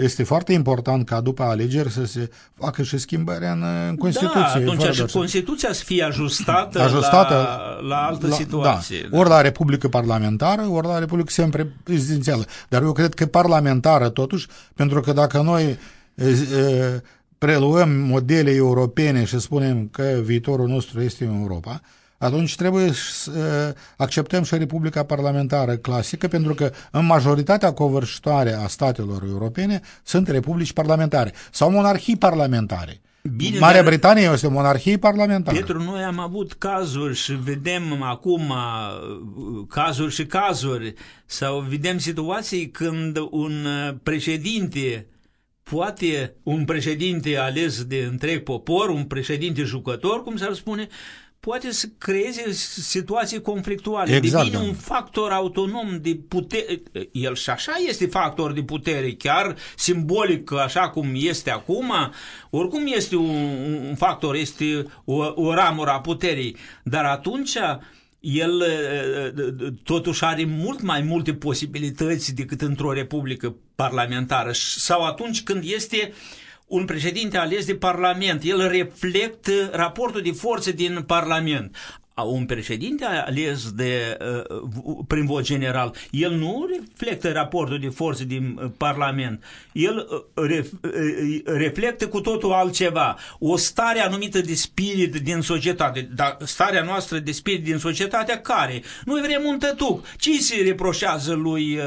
este foarte important ca după alegeri să se facă și schimbări în, în Constituție. Da, fără atunci și doar să- Constituția să fie ajustată, [LAUGHS] Ajustată la, la altă la, situație. Da, ori la Republică Parlamentară, ori la Republică Semi-Prezidențială. Dar eu cred că parlamentară totuși, pentru că dacă noi e, e, preluăm modele europene și spunem că viitorul nostru este în Europa, atunci trebuie să e, acceptăm și Republica Parlamentară clasică, pentru că în majoritatea covârșitoare a statelor europene sunt republici parlamentare sau monarhii parlamentare. Bine, Marea dar- Britanie este o monarhie parlamentară. Pietru, noi am avut cazuri și vedem acum uh, cazuri și cazuri sau vedem situații când un uh, președinte poate, un președinte ales de întreg popor, un președinte jucător, cum s-ar spune, poate să creeze situații conflictuale. Exact, Devine da. un factor autonom de putere. El și așa este factor de putere, chiar simbolic, așa cum este acum. Oricum este un, un factor, este o, o ramură a puterii. Dar atunci el eh, totuși are mult mai multe posibilități decât într-o republică parlamentară. Sau atunci când este un președinte ales de Parlament, el reflectă raportul de forțe din Parlament. A, Un președinte ales de, uh, prin vot general, el nu reflectă raportul de forțe din uh, Parlament, el uh, ref, uh, reflectă cu totul altceva, o stare anumită de spirit din societate, dar starea noastră de spirit din societatea care? Noi vrem un tătuc. Ce se reproșează lui uh,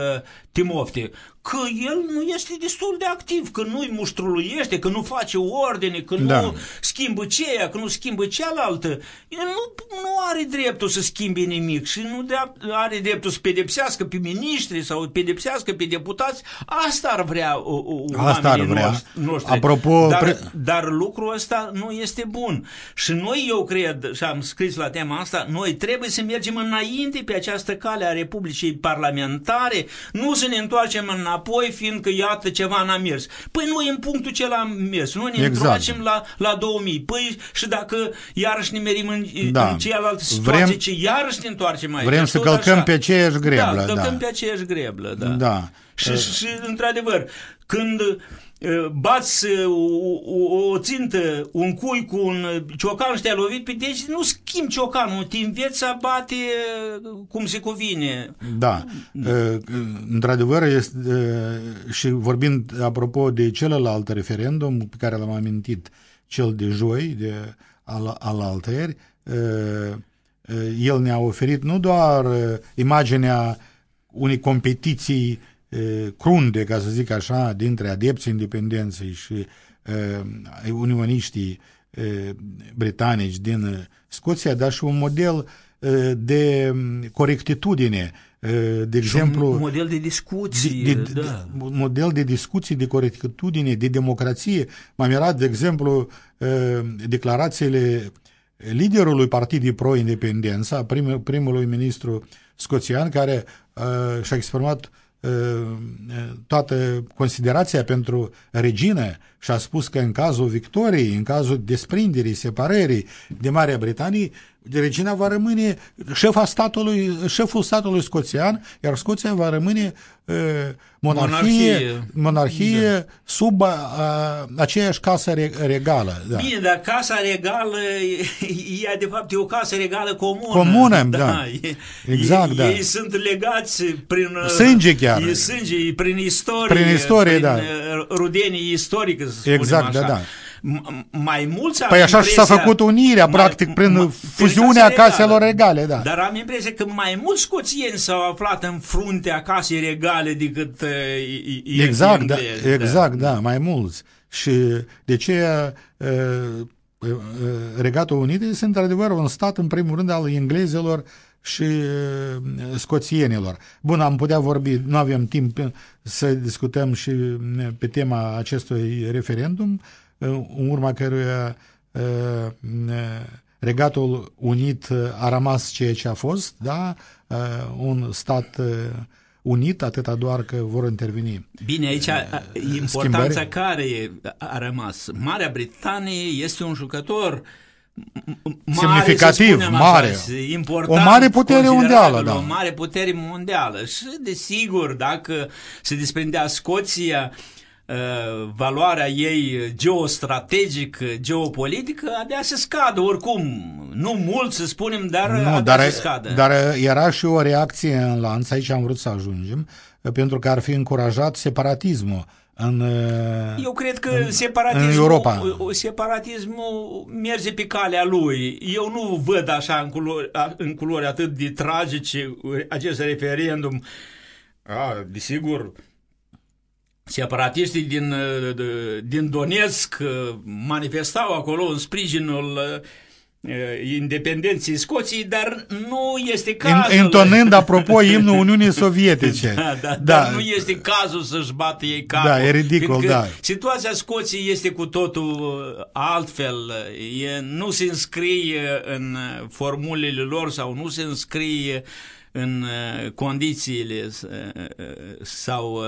Timofte? Că el nu este destul de activ, că nu-i muștruluiește, că nu face ordine, că Da. nu schimbă ceea, că nu schimbă cealaltă. El nu, nu are dreptul să schimbe nimic și nu de, are dreptul să pedepsească pe miniștri sau pedepsească pe deputați. Asta ar vrea o, o, Asta ar oamenii vrea. noștri- noștri. Apropo, dar, pre- dar lucrul ăsta nu este bun. Și noi, eu cred, și am scris la tema asta, noi trebuie să mergem înainte pe această cale a Republicii Parlamentare, nu să ne întoarcem înapoi, fiindcă iată ceva n-a mers. Păi noi în punctul ce am mers, noi ne Exact. întoarcem la, la 2000. Păi și dacă iarăși ne merim în, Da. în cealaltă situație, Vrem- ce iarăși ne întoarcăm aici. Vrem să tot călcăm așa. pe aceeași greblă, Da, călcăm da. pe aceeași greblă, da. Da. Și, și, și într-adevăr, când uh, bați uh, o, o, o țintă, un cui cu un uh, ciocan și te-a lovit pe deci, nu schimbi ciocanul, te înveți să bate uh, cum se cuvine. Da, Uh, într-adevăr, este, uh, și vorbind apropo de celălalt referendum pe care l-am amintit, cel de joi, de al, al altăieri, uh, uh, el ne-a oferit nu doar uh, imaginea unei competiții uh, crunde, ca să zic așa, dintre adepții independenței și uh, unioniștii uh, britanici din uh, Scoția, dar și un model de corectitudine, de exemplu... Un model de discuții, de, de, da. de, model de discuții, de corectitudine, de democrație. M-am mirat, de exemplu, declarațiile liderului Partidului Pro-Independența, prim, primului ministru scoțian, care uh, și-a exprimat toată considerația pentru regină și a spus că în cazul victoriei, în cazul desprinderii, separării de Marea Britanie, regina va rămâne șefa statului, șeful statului scoțian, iar Scoția va rămâne uh, monarhie, monarhie, monarhie da. sub uh, aceeași casă regală. Da. Bine, dar casa regală e de fapt e o casă regală comună. Comună, [LAUGHS] da. da. Exact, ei, da. Ei sunt legați prin sânge chiar. E sânge, prin istorie, prin, istorie, prin da. rudenii istorică, să exact, așa. da, da mai mulți Păi așa și s-a făcut unirea, mai, practic, prin ma, fuziunea caselor regale, da. Dar am impresia că mai mulți scoțieni s-au aflat în fruntea casei regale decât uh, Exact, da, exact, da. da, mai mulți. Și de ce uh, uh, Regatul Unit este într-adevăr un stat, în primul rând, al englezelor și uh, scoțienilor. Bun, am putea vorbi, nu avem timp să discutăm și pe tema acestui referendum, în urma căruia Regatul Unit a rămas ceea ce a fost, da? un stat unit, atâta doar că vor interveni. Bine, aici importanța schimbări. care a rămas. Marea Britanie este un jucător mare, semnificativ, așa, mare. important, o mare putere mondială, da. O mare putere mondială. Și, desigur, dacă se desprindea Scoția, Uh, valoarea ei geostrategică, geopolitică, abia se scadă oricum. Nu mult să spunem, dar nu, abia dar, se scadă. Dar era și o reacție în lanț, aici am vrut să ajungem, pentru că ar fi încurajat separatismul în Eu cred că în, separatismul, în Europa. separatismul merge pe calea lui. Eu nu văd așa în culori, în culori atât de tragice acest referendum. A, desigur, separatiștii din, din Donetsk manifestau acolo în sprijinul independenței Scoției, dar nu este cazul. Intonând, apropo, [LAUGHS] imnul Uniunii Sovietice. Da, da, da. Dar nu este cazul să-și bată ei capul. Da, e ridicol, da. Situația Scoției este cu totul altfel. E, nu se înscrie în formulele lor sau nu se înscrie în condițiile sau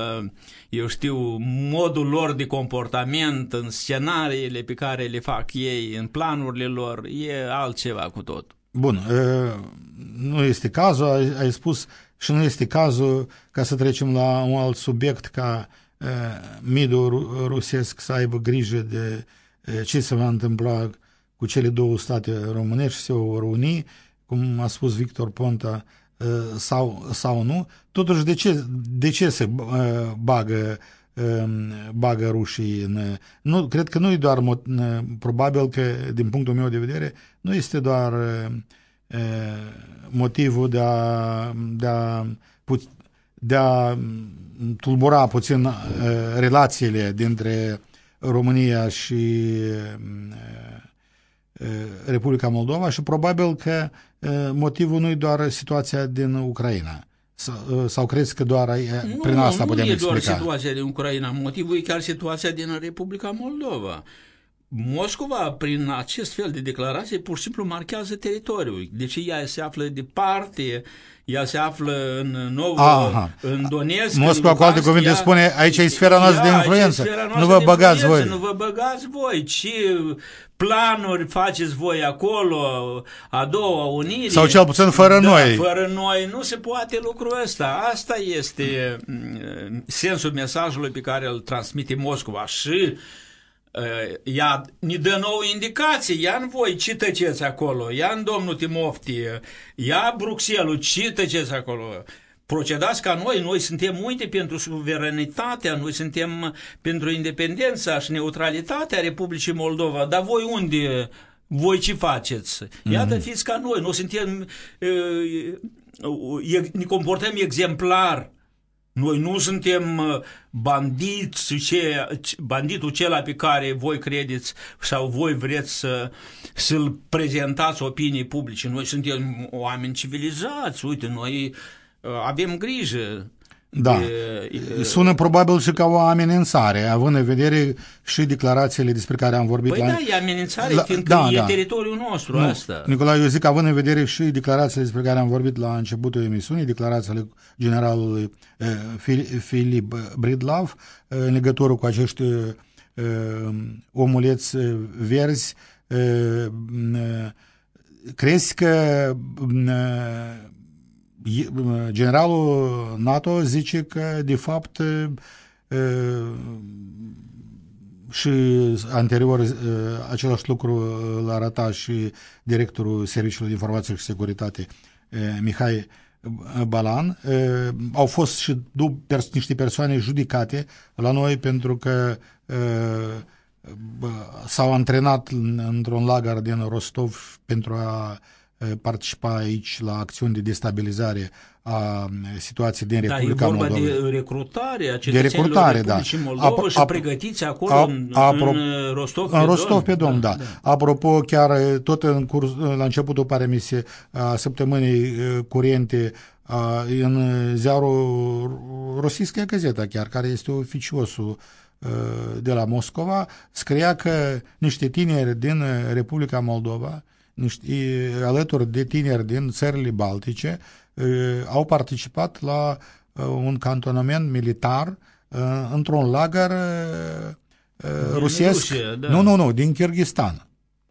eu știu, modul lor de comportament, în scenariile pe care le fac ei, în planurile lor, e altceva cu tot. Bun, nu este cazul, ai, ai spus, și nu este cazul ca să trecem la un alt subiect ca midul rusesc să aibă grijă de ce se va întâmpla cu cele două state românești, se vor uni, cum a spus Victor Ponta, sau, sau nu. Totuși, de ce, de ce se bagă, bagă rușii în... Nu, cred că nu e doar, probabil că, din punctul meu de vedere, nu este doar motivul de a, de a, de a tulbura puțin relațiile dintre România și Republica Moldova și probabil că motivul nu e doar situația din Ucraina. Sau, sau crezi că doar nu, prin asta nu putem nu e explica? doar situația din Ucraina, motivul e chiar situația din Republica Moldova. Moscova, prin acest fel de declarație, pur și simplu marchează teritoriul. Deci ea se află departe, ea se află în nou, Aha. în Donetsk, Moscova, cu alte cuvinte, ea, spune, aici e sfera noastră de influență, nu vă băgați voi. Nu vă băgați voi, ce planuri faceți voi acolo, a doua unire. Sau cel puțin fără da, noi. Fără noi nu se poate lucrul ăsta. Asta este mm, sensul mesajului pe care îl transmite Moscova și ea ne dă nouă indicații, ia în voi ce tăceți acolo, ia în domnul Timofti, ia Bruxelles, ce tăceți acolo, procedați ca noi, noi suntem uite pentru suveranitatea, noi suntem pentru independența și neutralitatea Republicii Moldova, dar voi unde, voi ce faceți? Iată, mm-hmm. fiți ca noi, noi suntem, ne comportăm exemplar, Noi nu suntem uh, bandiți, ce, banditul cela pe care voi credeți sau voi vreți să, să-l prezentați opinii publice. Noi suntem oameni civilizați, uite, noi uh, avem grijă da, e, sună probabil și ca o amenințare, având în vedere și declarațiile despre care am vorbit. Păi la... da, e amenințare, la... fiindcă da, e da. teritoriul nostru nu, asta. Nicolae, eu zic, având în vedere și declarațiile despre care am vorbit la începutul emisiunii, declarațiile generalului eh, Filip Bridlav eh, în legătură cu acești eh, omuleți verzi, crezi că generalul NATO zice că, de fapt, și anterior același lucru îl arăta și directorul Serviciului de Informație și Securitate, Mihai Balan. Au fost și niște persoane judicate la noi pentru că s-au antrenat într-un lagăr din Rostov pentru a participa aici la acțiuni de destabilizare a situației din Republica Moldova. Da, e vorba Moldova. de recrutare a de recrutare, da. Moldova a, și pregătiți acolo a, în, apro, în Rostov pe În Rostov pe Dom, da, da. da. Apropo, chiar tot în curs, la începutul paremisie a săptămânii curente în ziarul Rosisca Gazeta chiar, care este oficiosul de la Moscova, scria că niște tineri din Republica Moldova niște, alături de tineri din țările Baltice au participat la un cantonament militar într-un lagăr rusesc. Rusia, da. Nu, nu, nu, din Kyrgyzstan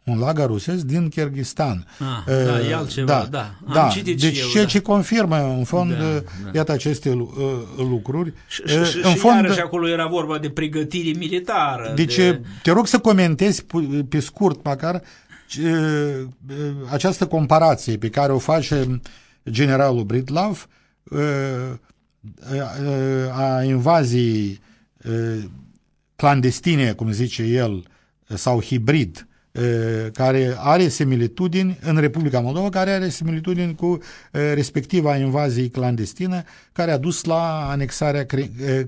un lagăr rusesc din Kyrgyzstan. Ah, uh, da, e altceva, da. da. Am da. citit deci eu, ceea da. ce confirmă, în fond, da, da. iată aceste uh, lucruri. Și, și, și, în și fond, iarăși acolo era vorba de pregătire militară. Deci, de... te rog să comentezi pe scurt, măcar, această comparație pe care o face generalul Britlav a invaziei clandestine, cum zice el, sau hibrid, care are similitudini în Republica Moldova, care are similitudini cu respectiva invazie clandestină care a dus la anexarea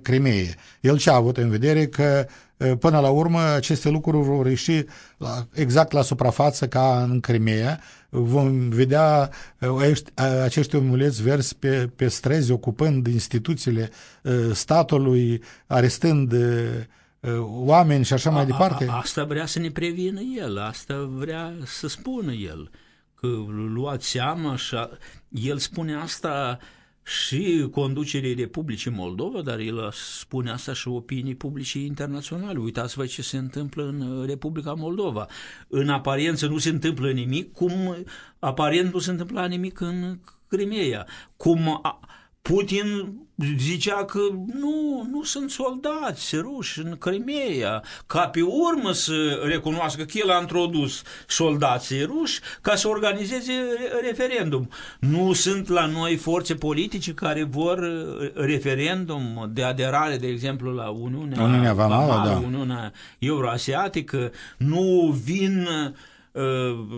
Crimeei. El ce a avut în vedere că până la urmă aceste lucruri vor ieși la, exact la suprafață ca în Crimea. Vom vedea acești omuleți verzi pe, pe străzi, ocupând instituțiile statului, arestând oameni și așa mai departe. A, a, asta vrea să ne prevină el, asta vrea să spună el, că luați seama și a, el spune asta și conducerii Republicii Moldova, dar el spune asta și opinii publice internaționale. Uitați-vă ce se întâmplă în Republica Moldova. În aparență nu se întâmplă nimic, cum aparent nu se întâmpla nimic în Crimea. Cum Putin zicea că nu, nu sunt soldați ruși în Crimea, ca pe urmă să recunoască că el a introdus soldații ruși ca să organizeze referendum. Nu sunt la noi forțe politice care vor referendum de aderare, de exemplu, la Uniunea, Uniunea Vamală, da. Uniunea Euroasiatică, nu vin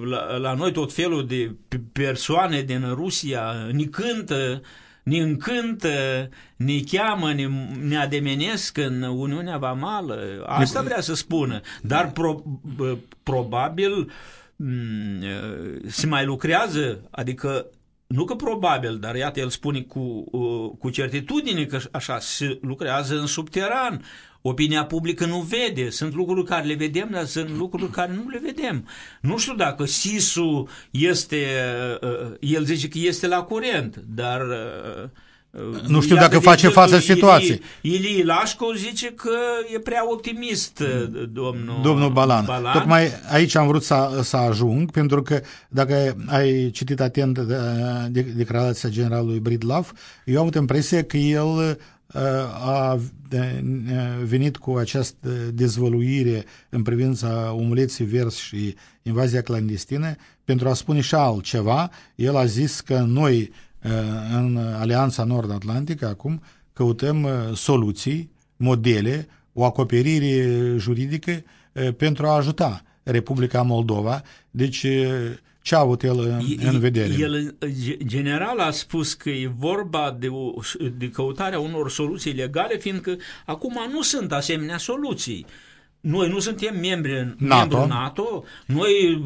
la, la noi tot felul de persoane din Rusia, ni cântă ne încântă, ne cheamă, ne, ne ademenesc în Uniunea Vamală. Asta vrea să spună. Dar pro, probabil mm, se mai lucrează, adică nu că probabil, dar iată, el spune cu, cu certitudine că așa se lucrează în subteran. Opinia publică nu vede. Sunt lucruri care le vedem, dar sunt lucruri care nu le vedem. Nu știu dacă SIS-ul este, el zice că este la curent, dar nu știu dacă face față situației. Ilie Lașco zice că e prea optimist domnul, domnul Balan. Balan. Tocmai aici am vrut să, să ajung, pentru că dacă ai citit atent declarația generalului Bridlav, eu am avut impresia că el a venit cu această dezvăluire în privința omuleții vers și invazia clandestină pentru a spune și altceva. El a zis că noi în Alianța Nord-Atlantică acum căutăm soluții, modele, o acoperire juridică pentru a ajuta Republica Moldova. Deci ce a avut el în, în vedere. El, general, a spus că e vorba de, o, de căutarea unor soluții legale, fiindcă acum nu sunt asemenea soluții. Noi nu suntem membri în NATO. NATO, noi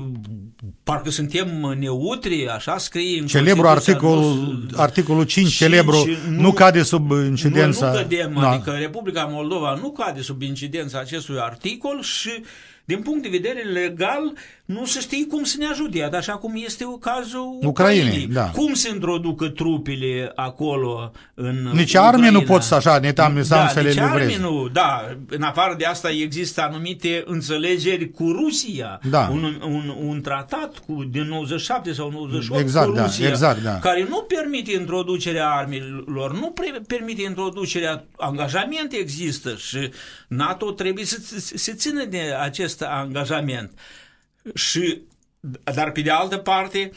parcă suntem neutri, așa scrie în Celebru articol, articolul 5, și, celebru, și nu, nu cade sub incidența... Noi nu cădem, no. adică Republica Moldova nu cade sub incidența acestui articol și din punct de vedere legal, nu se știe cum să ne ajute, așa cum este cazul Ucrainei. Ucrainei. Da. Cum se introducă trupele acolo în Nici armii nu pot să așa, ne tam da, să le livreze. nu, da, în afară de asta există anumite înțelegeri cu Rusia. Da. Un, un, un tratat cu, din 97 sau 98 exact, cu da, Rusia, exact, da. care nu permite introducerea armelor, nu permite introducerea angajamente există și NATO trebuie să se țină de acest angajament. Și, dar pe de altă parte,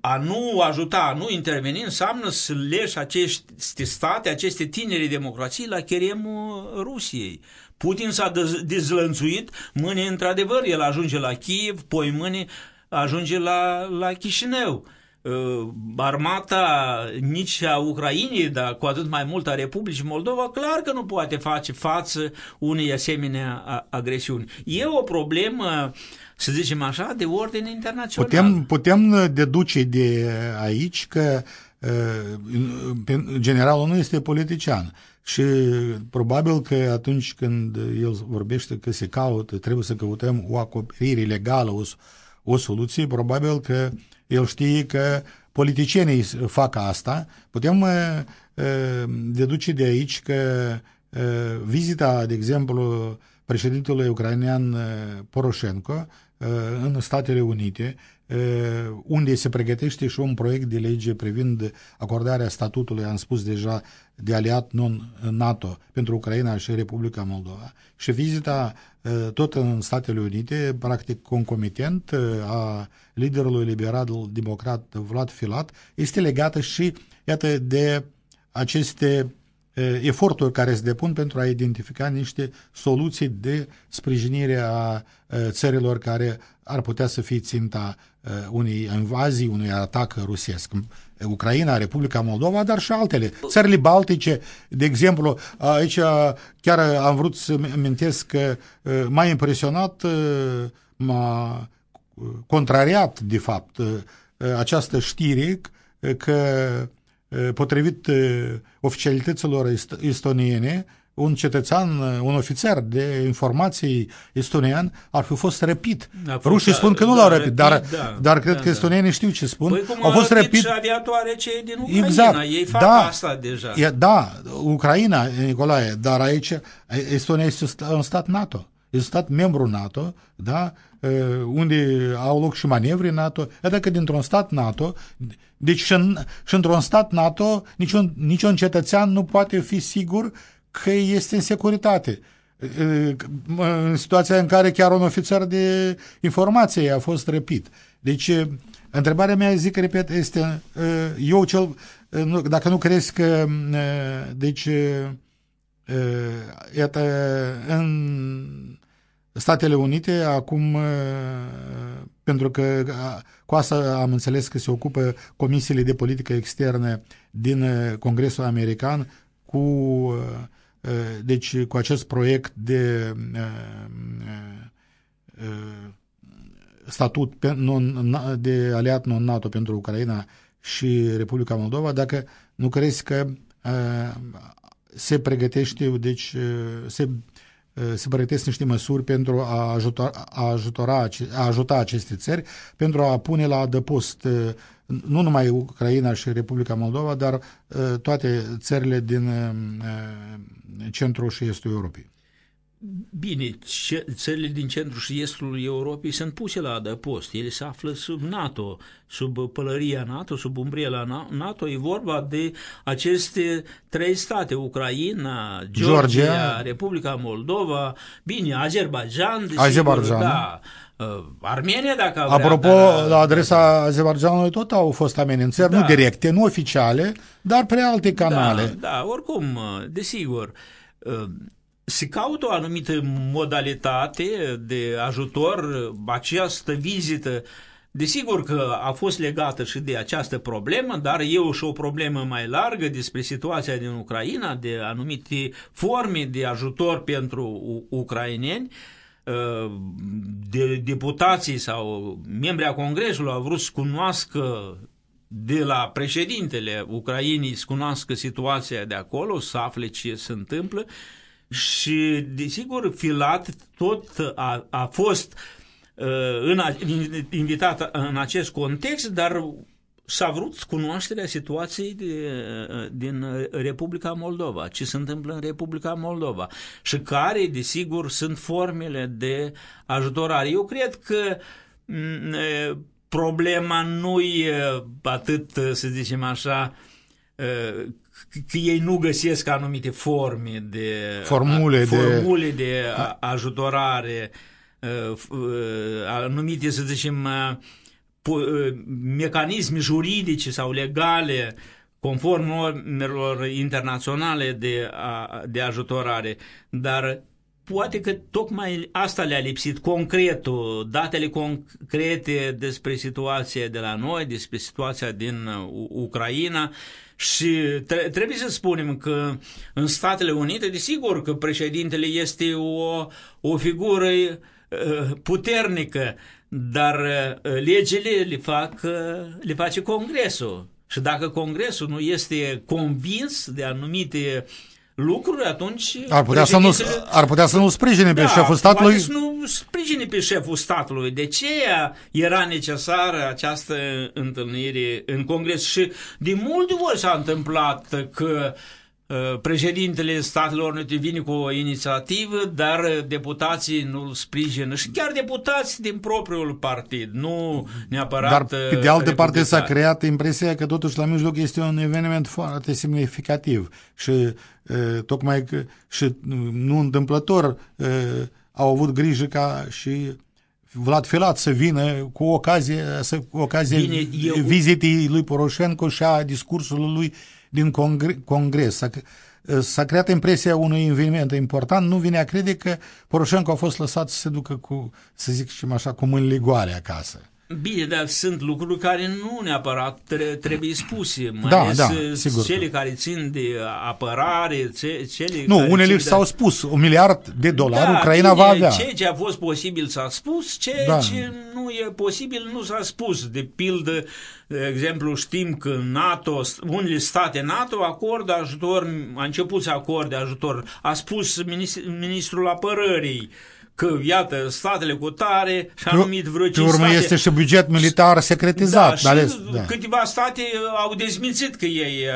a nu ajuta, a nu interveni, înseamnă să leși aceste state, aceste tinere democrații la cheremul Rusiei. Putin s-a dezlănțuit, mâine, într-adevăr, el ajunge la Kiev, poi mâine ajunge la, la Chișinău. Uh, armata nici a Ucrainei, dar cu atât mai mult a Republicii Moldova, clar că nu poate face față unei asemenea agresiuni. E o problemă să zicem așa, de ordine internațional. Putem, putem deduce de aici că uh, generalul nu este politician și probabil că atunci când el vorbește că se caută, trebuie să căutăm o acoperire legală, o, o soluție, probabil că el știe că politicienii fac asta. Putem uh, uh, deduce de aici că vizita, de exemplu, președintelui ucrainean Poroșenko Uh, în Statele Unite, uh, unde se pregătește și un proiect de lege privind acordarea statutului, am spus deja, de aliat non-NATO pentru Ucraina și Republica Moldova. Și vizita uh, tot în Statele Unite, practic concomitent a liderului liberal-democrat Vlad Filat, este legată și, iată, de aceste eforturi care se depun pentru a identifica niște soluții de sprijinire a țărilor care ar putea să fie ținta unei invazii, unui atac rusesc. Ucraina, Republica Moldova, dar și altele. Țările Baltice, de exemplu, aici chiar am vrut să amintesc că m-a impresionat, m-a contrariat, de fapt, această știre că potrivit oficialităților estoniene, un cetățean, un ofițer de informații estonian ar fi fost răpit. Rușii spun că nu l-au răpit, dar, da, dar cred da, că estonienii știu ce spun. Păi cum au fost răpit și aviatoare cei din Ucraina, exact, ei fac da, asta deja. E, da, Ucraina, Nicolae, dar aici Estonia este un stat NATO. Este stat membru NATO, da, unde au loc și manevre NATO. Iată că dintr-un stat NATO, deci și, în, și într-un stat NATO, niciun, niciun cetățean nu poate fi sigur că este în securitate. În situația în care chiar un ofițer de informație a fost răpit. Deci, întrebarea mea, zic, repet, este, eu cel, dacă nu crezi că, deci, iată, în Statele Unite, acum, pentru că cu asta am înțeles că se ocupă comisiile de politică externă din Congresul American cu, deci, cu acest proiect de statut de aliat non-NATO pentru Ucraina și Republica Moldova, dacă nu crezi că se pregătește, deci se se pregătesc niște măsuri pentru a ajuta, a, ajutora, a ajuta aceste țări, pentru a pune la adăpost nu numai Ucraina și Republica Moldova, dar toate țările din centrul și estul Europei. Bine, țările din centrul și estul Europei sunt puse la adăpost. Ele se află sub NATO, sub pălăria NATO, sub umbrela NATO. E vorba de aceste trei state, Ucraina, Georgia, Georgia. Republica Moldova, bine, Azerbaijan, Azerbaijan. da, uh, Armenia, dacă vrea, Apropo, dar, la adresa Azerbaijanului tot au fost amenințări, da. nu directe, nu oficiale, dar prea alte canale. Da, da oricum, uh, desigur, uh, se caută o anumită modalitate de ajutor, această vizită Desigur că a fost legată și de această problemă, dar e și o problemă mai largă despre situația din Ucraina, de anumite forme de ajutor pentru ucraineni. De deputații sau membrii a Congresului au vrut să cunoască de la președintele Ucrainei să cunoască situația de acolo, să afle ce se întâmplă și, desigur, Filat tot a, a fost uh, în, invitat în acest context, dar s-a vrut cunoașterea situației de, din Republica Moldova, ce se întâmplă în Republica Moldova și care, desigur, sunt formele de ajutorare. Eu cred că mm, problema nu e atât, să zicem așa, că ei nu găsesc anumite forme de formule, formule de, de ajutorare, anumite, să zicem, mecanisme juridice sau legale conform normelor internaționale de, de ajutorare, dar poate că tocmai asta le-a lipsit, concretul, datele concrete despre situația de la noi, despre situația din uh, Ucraina și trebuie să spunem că în Statele Unite, desigur că președintele este o, o figură uh, puternică, dar uh, legile le, fac, le face Congresul. Și dacă Congresul nu este convins de anumite lucruri, atunci... Ar putea, să nu, ar putea să nu sprijine pe da, șeful statului? Da, să nu sprijine pe șeful statului. De ce era necesară această întâlnire în Congres? Și de multe ori s-a întâmplat că uh, Uh, președintele Statelor Unite vine cu o inițiativă, dar deputații nu îl sprijină. Și chiar deputați din propriul partid, nu neapărat Dar pe de altă parte s-a creat impresia că totuși la mijloc este un eveniment foarte semnificativ și uh, tocmai că, și nu întâmplător uh, au avut grijă ca și Vlad Filat să vină cu ocazie, să, cu ocazie Bine, eu... vizitei lui Poroșenco și a discursului lui din congre- congres. S-a, creat impresia unui eveniment important, nu vine a crede că Poroșenko a fost lăsat să se ducă cu, să zic și așa, cu mâinile goale acasă. Bine, dar sunt lucruri care nu neapărat trebuie spuse, mai da, ales da, sigur cele că. care țin de apărare, cele Nu, care unele s-au de... spus, un miliard de dolari da, Ucraina bine, va avea. Ce, ce a fost posibil s-a spus, ce, da. ce nu e posibil nu s-a spus. De pildă, de exemplu, știm că NATO, unele state NATO acordă ajutor, a început să acorde ajutor, a spus ministrul apărării, că, iată, statele cu tare și-a numit vreo Pe urmă state... este și buget militar secretizat. Da, ales, da. câteva state au dezmințit că ei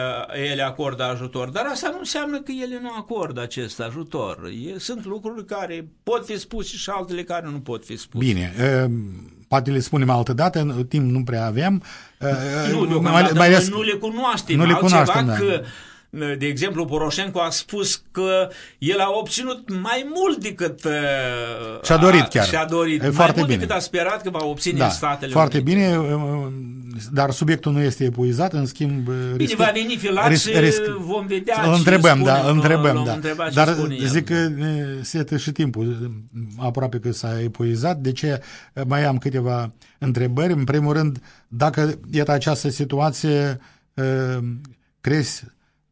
ele acordă ajutor, dar asta nu înseamnă că ele nu acordă acest ajutor. E, sunt lucruri care pot fi spuse și altele care nu pot fi spuse. Bine, uh, poate le spunem altă dată, timp nu prea avem. Nu, mai, mai ales, nu le cunoaștem. Nu le cunoaștem, da. că de exemplu, Poroșenko a spus că el a obținut mai mult decât uh, și-a dorit chiar. Și-a dorit. E mai foarte mult bine. decât a sperat că va obține da, în Statele Foarte Unite. bine, uh, dar subiectul nu este epuizat, în schimb... Uh, bine, riscă, va veni filat risc, și risc, vom vedea îl întrebăm, spune, da, întrebăm, da. Dar zic că se și timpul, aproape că s-a epuizat, de ce mai am câteva întrebări. În primul rând, dacă e această situație, crezi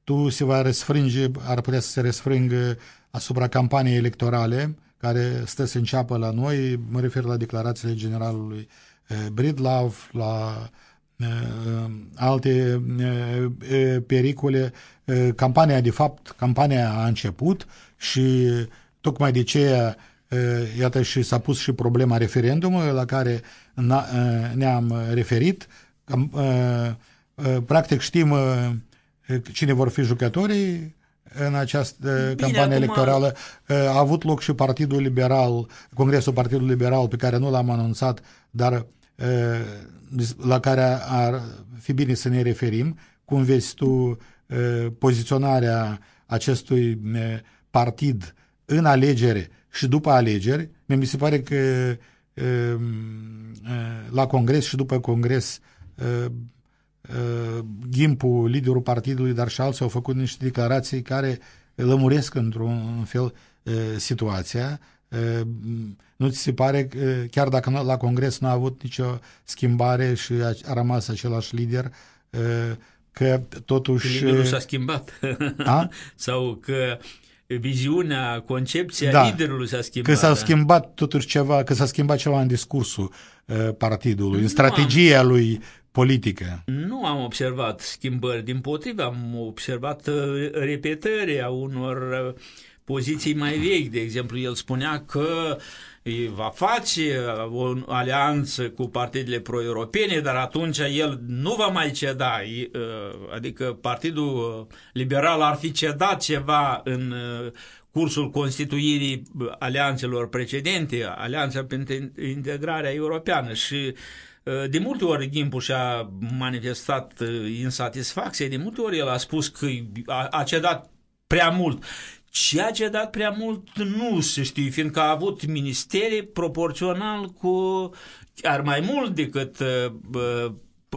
tu se va răsfrânge, ar putea să se răsfrângă asupra campaniei electorale care stă să înceapă la noi, mă refer la declarațiile generalului eh, Bridlav, la uh, alte uh, pericole. Uh, campania, de fapt, campania a început și tocmai de ce iată și s-a pus și problema referendumului la care ne-am referit. Practic știm cine vor fi jucătorii în această Bine, campanie acum... electorală. A avut loc și Partidul Liberal, Congresul Partidului Liberal, pe care nu l-am anunțat, dar la care ar fi bine să ne referim. Cum vezi tu poziționarea acestui partid în alegere și după alegeri? Mi se pare că la congres și după congres Uh, Gimpu, liderul partidului, dar și alții au făcut niște declarații care lămuresc într-un fel uh, situația. Nu ți se pare, chiar dacă la Congres nu a avut nicio schimbare și a rămas același lider, că totuși... Liderul s-a schimbat. A? [LAUGHS] Sau că viziunea, concepția da, liderului s-a schimbat. Că s-a da. schimbat totuși ceva, că s-a schimbat ceva în discursul uh, partidului, nu în strategia am, lui politică. Nu am observat schimbări, din potrivă am observat uh, repetări a unor uh, poziții mai vechi. De exemplu, el spunea că va face o alianță cu partidele pro-europene, dar atunci el nu va mai ceda, adică Partidul Liberal ar fi cedat ceva în cursul constituirii alianțelor precedente, Alianța pentru Integrarea Europeană și de multe ori Gimpu și-a manifestat insatisfacție, de multe ori el a spus că a cedat prea mult. Ceea ce a dat prea mult nu se știe, fiindcă a avut ministere proporțional cu chiar mai mult decât uh,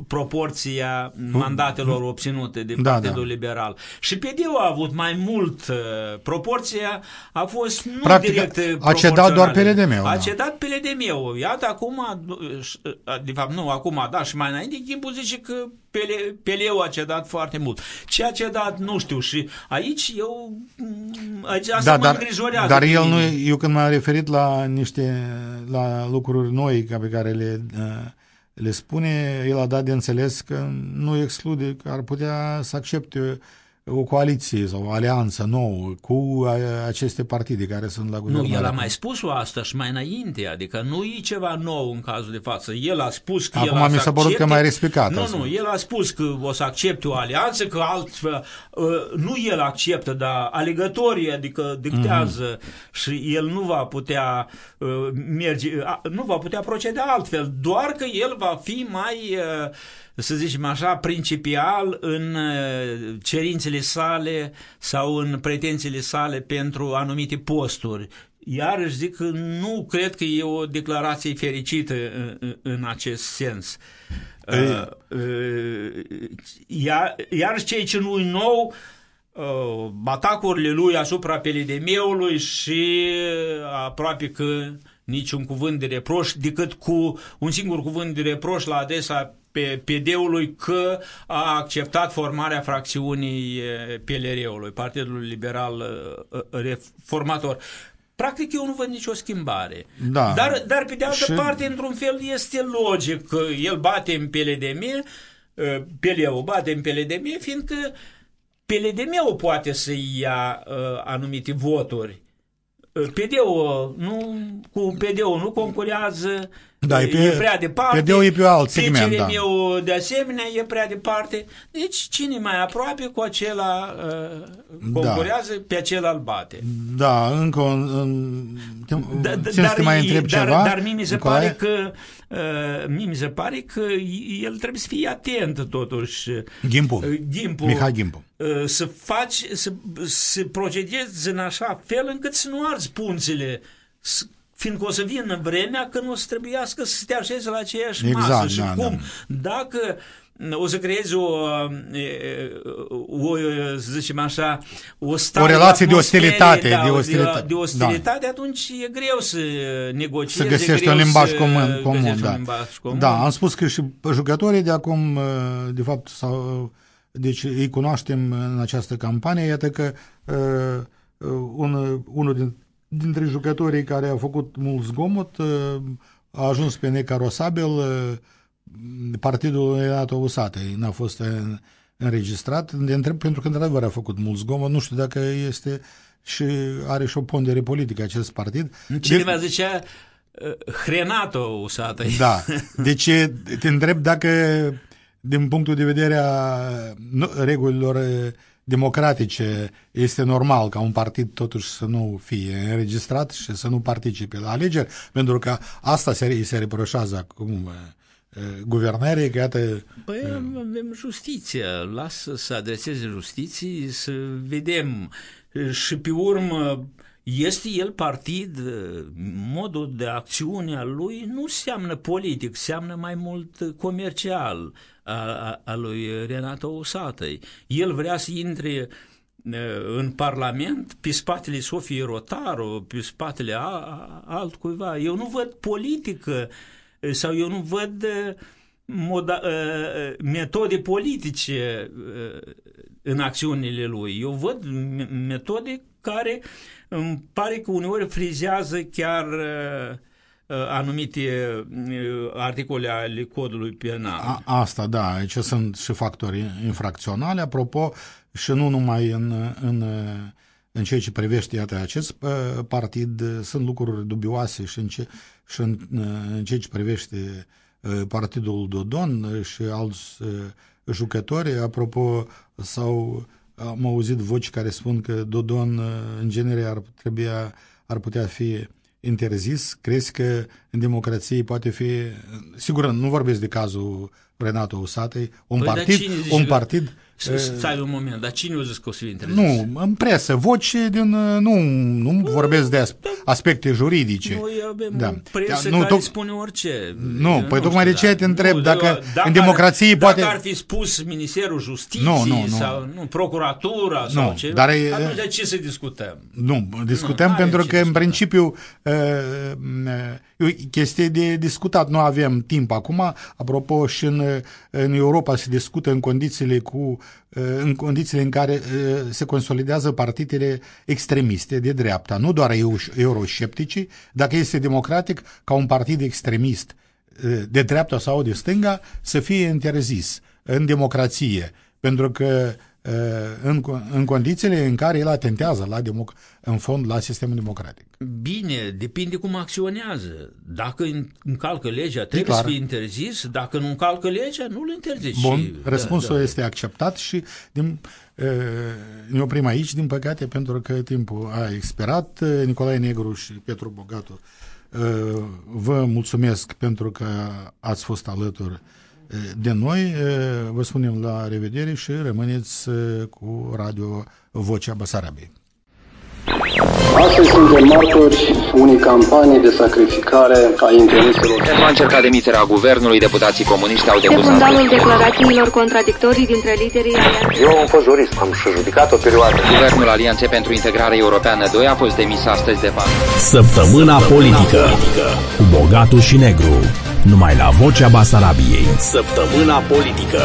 proporția mandatelor obținute de da, Partidul da. Liberal. Și PD-ul a avut mai mult, uh, proporția a fost nu Practic, direct a cedat doar PLD-meu. A da. cedat PLD-meu. Iată acum, uh, de fapt nu, acum, da, și mai înainte timpul zice că Pele, Peleu a cedat foarte mult. Ce a cedat, nu știu, și aici eu, mm, aici asta da, mă dar, îngrijorează. Dar el nu, eu când m-am referit la niște, la lucruri noi pe care le uh, le spune, el a dat de înțeles că nu exclude că ar putea să accepte o coaliție sau o alianță nouă cu aceste partide care sunt la guvernare. Nu, el a mai spus-o asta și mai înainte, adică nu e ceva nou în cazul de față. El a spus că Acum el mi s-a părut că mai respicat. Nu, asta. nu, el a spus că o să accepte o alianță, că altfel, uh, nu el acceptă, dar alegătorii, adică dictează mm-hmm. și el nu va putea uh, merge, nu va putea proceda altfel, doar că el va fi mai uh, să zicem așa, principial în uh, cerințele sale sau în pretențiile sale pentru anumite posturi. Iarăși zic că nu cred că e o declarație fericită în, în acest sens. Uh, uh, iar, iar cei ce nu nou, uh, atacurile lui asupra PLDM-ului și aproape că niciun cuvânt de reproș, decât cu un singur cuvânt de reproș la adresa pe PD-ului că a acceptat formarea fracțiunii PLR-ului, Partidul Liberal Reformator. Practic eu nu văd nicio schimbare. Da. Dar, dar pe de altă și... parte, într-un fel, este logic că el bate în PLDM, PLE-ul bate în PLDM, fiindcă PLDM-ul poate să ia uh, anumite voturi. PD-ul nu, cu PD-ul nu concurează, da, e, pe, e prea departe. PD-ul e pe alt segment, da. meu de asemenea e prea departe. Deci cine mai aproape cu acela uh, concurează, da. pe acela îl bate. Da, încă un, da, da, dar, mai întreb dar, ceva? Dar mie mi se pare că uh, mie mi se pare că el trebuie să fie atent totuși. Gimpu. Uh, Gimpu. Mihai Gimpu. Uh, să faci, să, să procedezi în așa fel încât să nu arzi punțile fiindcă o să vină vremea când o să trebuiască să te așezi la aceeași exact, masă și da, cum, da. dacă o să creezi o, o, să zicem așa, o stare O relație de ostilitate. Da, de ostilitate, de, de ostilitate da. atunci e greu să negociezi. Să găsești un limbaj comun. comun, da. limbaj comun. Da, am spus că și jucătorii de acum, de fapt, sau, deci îi cunoaștem în această campanie, iată că uh, un, unul din dintre jucătorii care au făcut mult zgomot uh, a ajuns pe necarosabil uh, partidul Renato Usate. N-a fost înregistrat, de întreb, pentru că într-adevăr a făcut mult zgomot, nu știu dacă este și are și o pondere politică acest partid. Cineva de... zicea uh, Renato Usate. Da, [LAUGHS] deci te întreb dacă din punctul de vedere a regulilor democratice este normal ca un partid totuși să nu fie înregistrat și să nu participe la alegeri, pentru că asta se, se reproșează acum guvernării, că iată... Păi avem justiția, lasă să adreseze justiții, să vedem. Și pe urmă este el partid, modul de acțiune al lui nu seamnă politic, seamnă mai mult comercial a, a, a lui Renato Usatăi. El vrea să intre în Parlament pe spatele Sofie Rotaru, pe spatele altcuiva. Eu nu văd politică sau eu nu văd moda, metode politice în acțiunile lui. Eu văd metode care îmi pare că uneori frizează chiar anumite articole ale codului penal. A, asta, da, aici sunt și factori infracționale. Apropo, și nu numai în, în, în ceea ce privește iată, acest partid, sunt lucruri dubioase și în, ce, și în, în ceea ce privește partidul Dodon și alți jucători. Apropo, sau am auzit voci care spun că Dodon în genere ar, trebia, ar putea fi interzis. Crezi că în democrație poate fi... Sigur, nu vorbesc de cazul Renato Usatei, un păi partid, un partid Stai un moment, dar cine a zis că o să fie interzis? Nu, în presă, voci din, nu, nu vorbesc de aspecte juridice. Noi avem da. presă nu, care spune orice. Nu, păi tocmai de ce te întreb, nu, dacă, dacă în democrație ar, poate... Dacă ar fi spus Ministerul Justiției nu, nu, nu. sau nu, Procuratura nu, sau ce, dar e, atunci de ce să discutăm? Nu, discutăm nu, pentru că discuta. în principiu uh, e o chestie de discutat. Nu avem timp acum. Apropo, și în, în Europa se discută în condițiile cu în condițiile în care se consolidează partidele extremiste de dreapta, nu doar eurosceptici, dacă este democratic ca un partid extremist de dreapta sau de stânga să fie interzis în democrație, pentru că în, în condițiile în care el atentează la democ- în fond la sistemul democratic. Bine, depinde cum acționează. Dacă încalcă legea, trebuie să fie interzis. Dacă nu încalcă legea, nu-l interzici. Bun, și, răspunsul da, da. este acceptat și din, ne oprim aici, din păcate, pentru că timpul a expirat. Nicolae Negru și Petru Bogatu vă mulțumesc pentru că ați fost alături de noi. Vă spunem la revedere și rămâneți cu Radio Vocea Basarabiei. Astăzi suntem martori unei campanii de sacrificare a intereselor. Pentru a încerca demiterea guvernului, deputații comuniști au depus... Pe fundalul declarațiilor contradictorii dintre liderii alianței. Eu am fost jurist, am și judicat o perioadă. Guvernul Alianței pentru Integrare Europeană 2 a fost demis astăzi de fapt. Săptămâna politică cu Bogatu și Negru numai la Vocea Basarabiei. Săptămâna politică.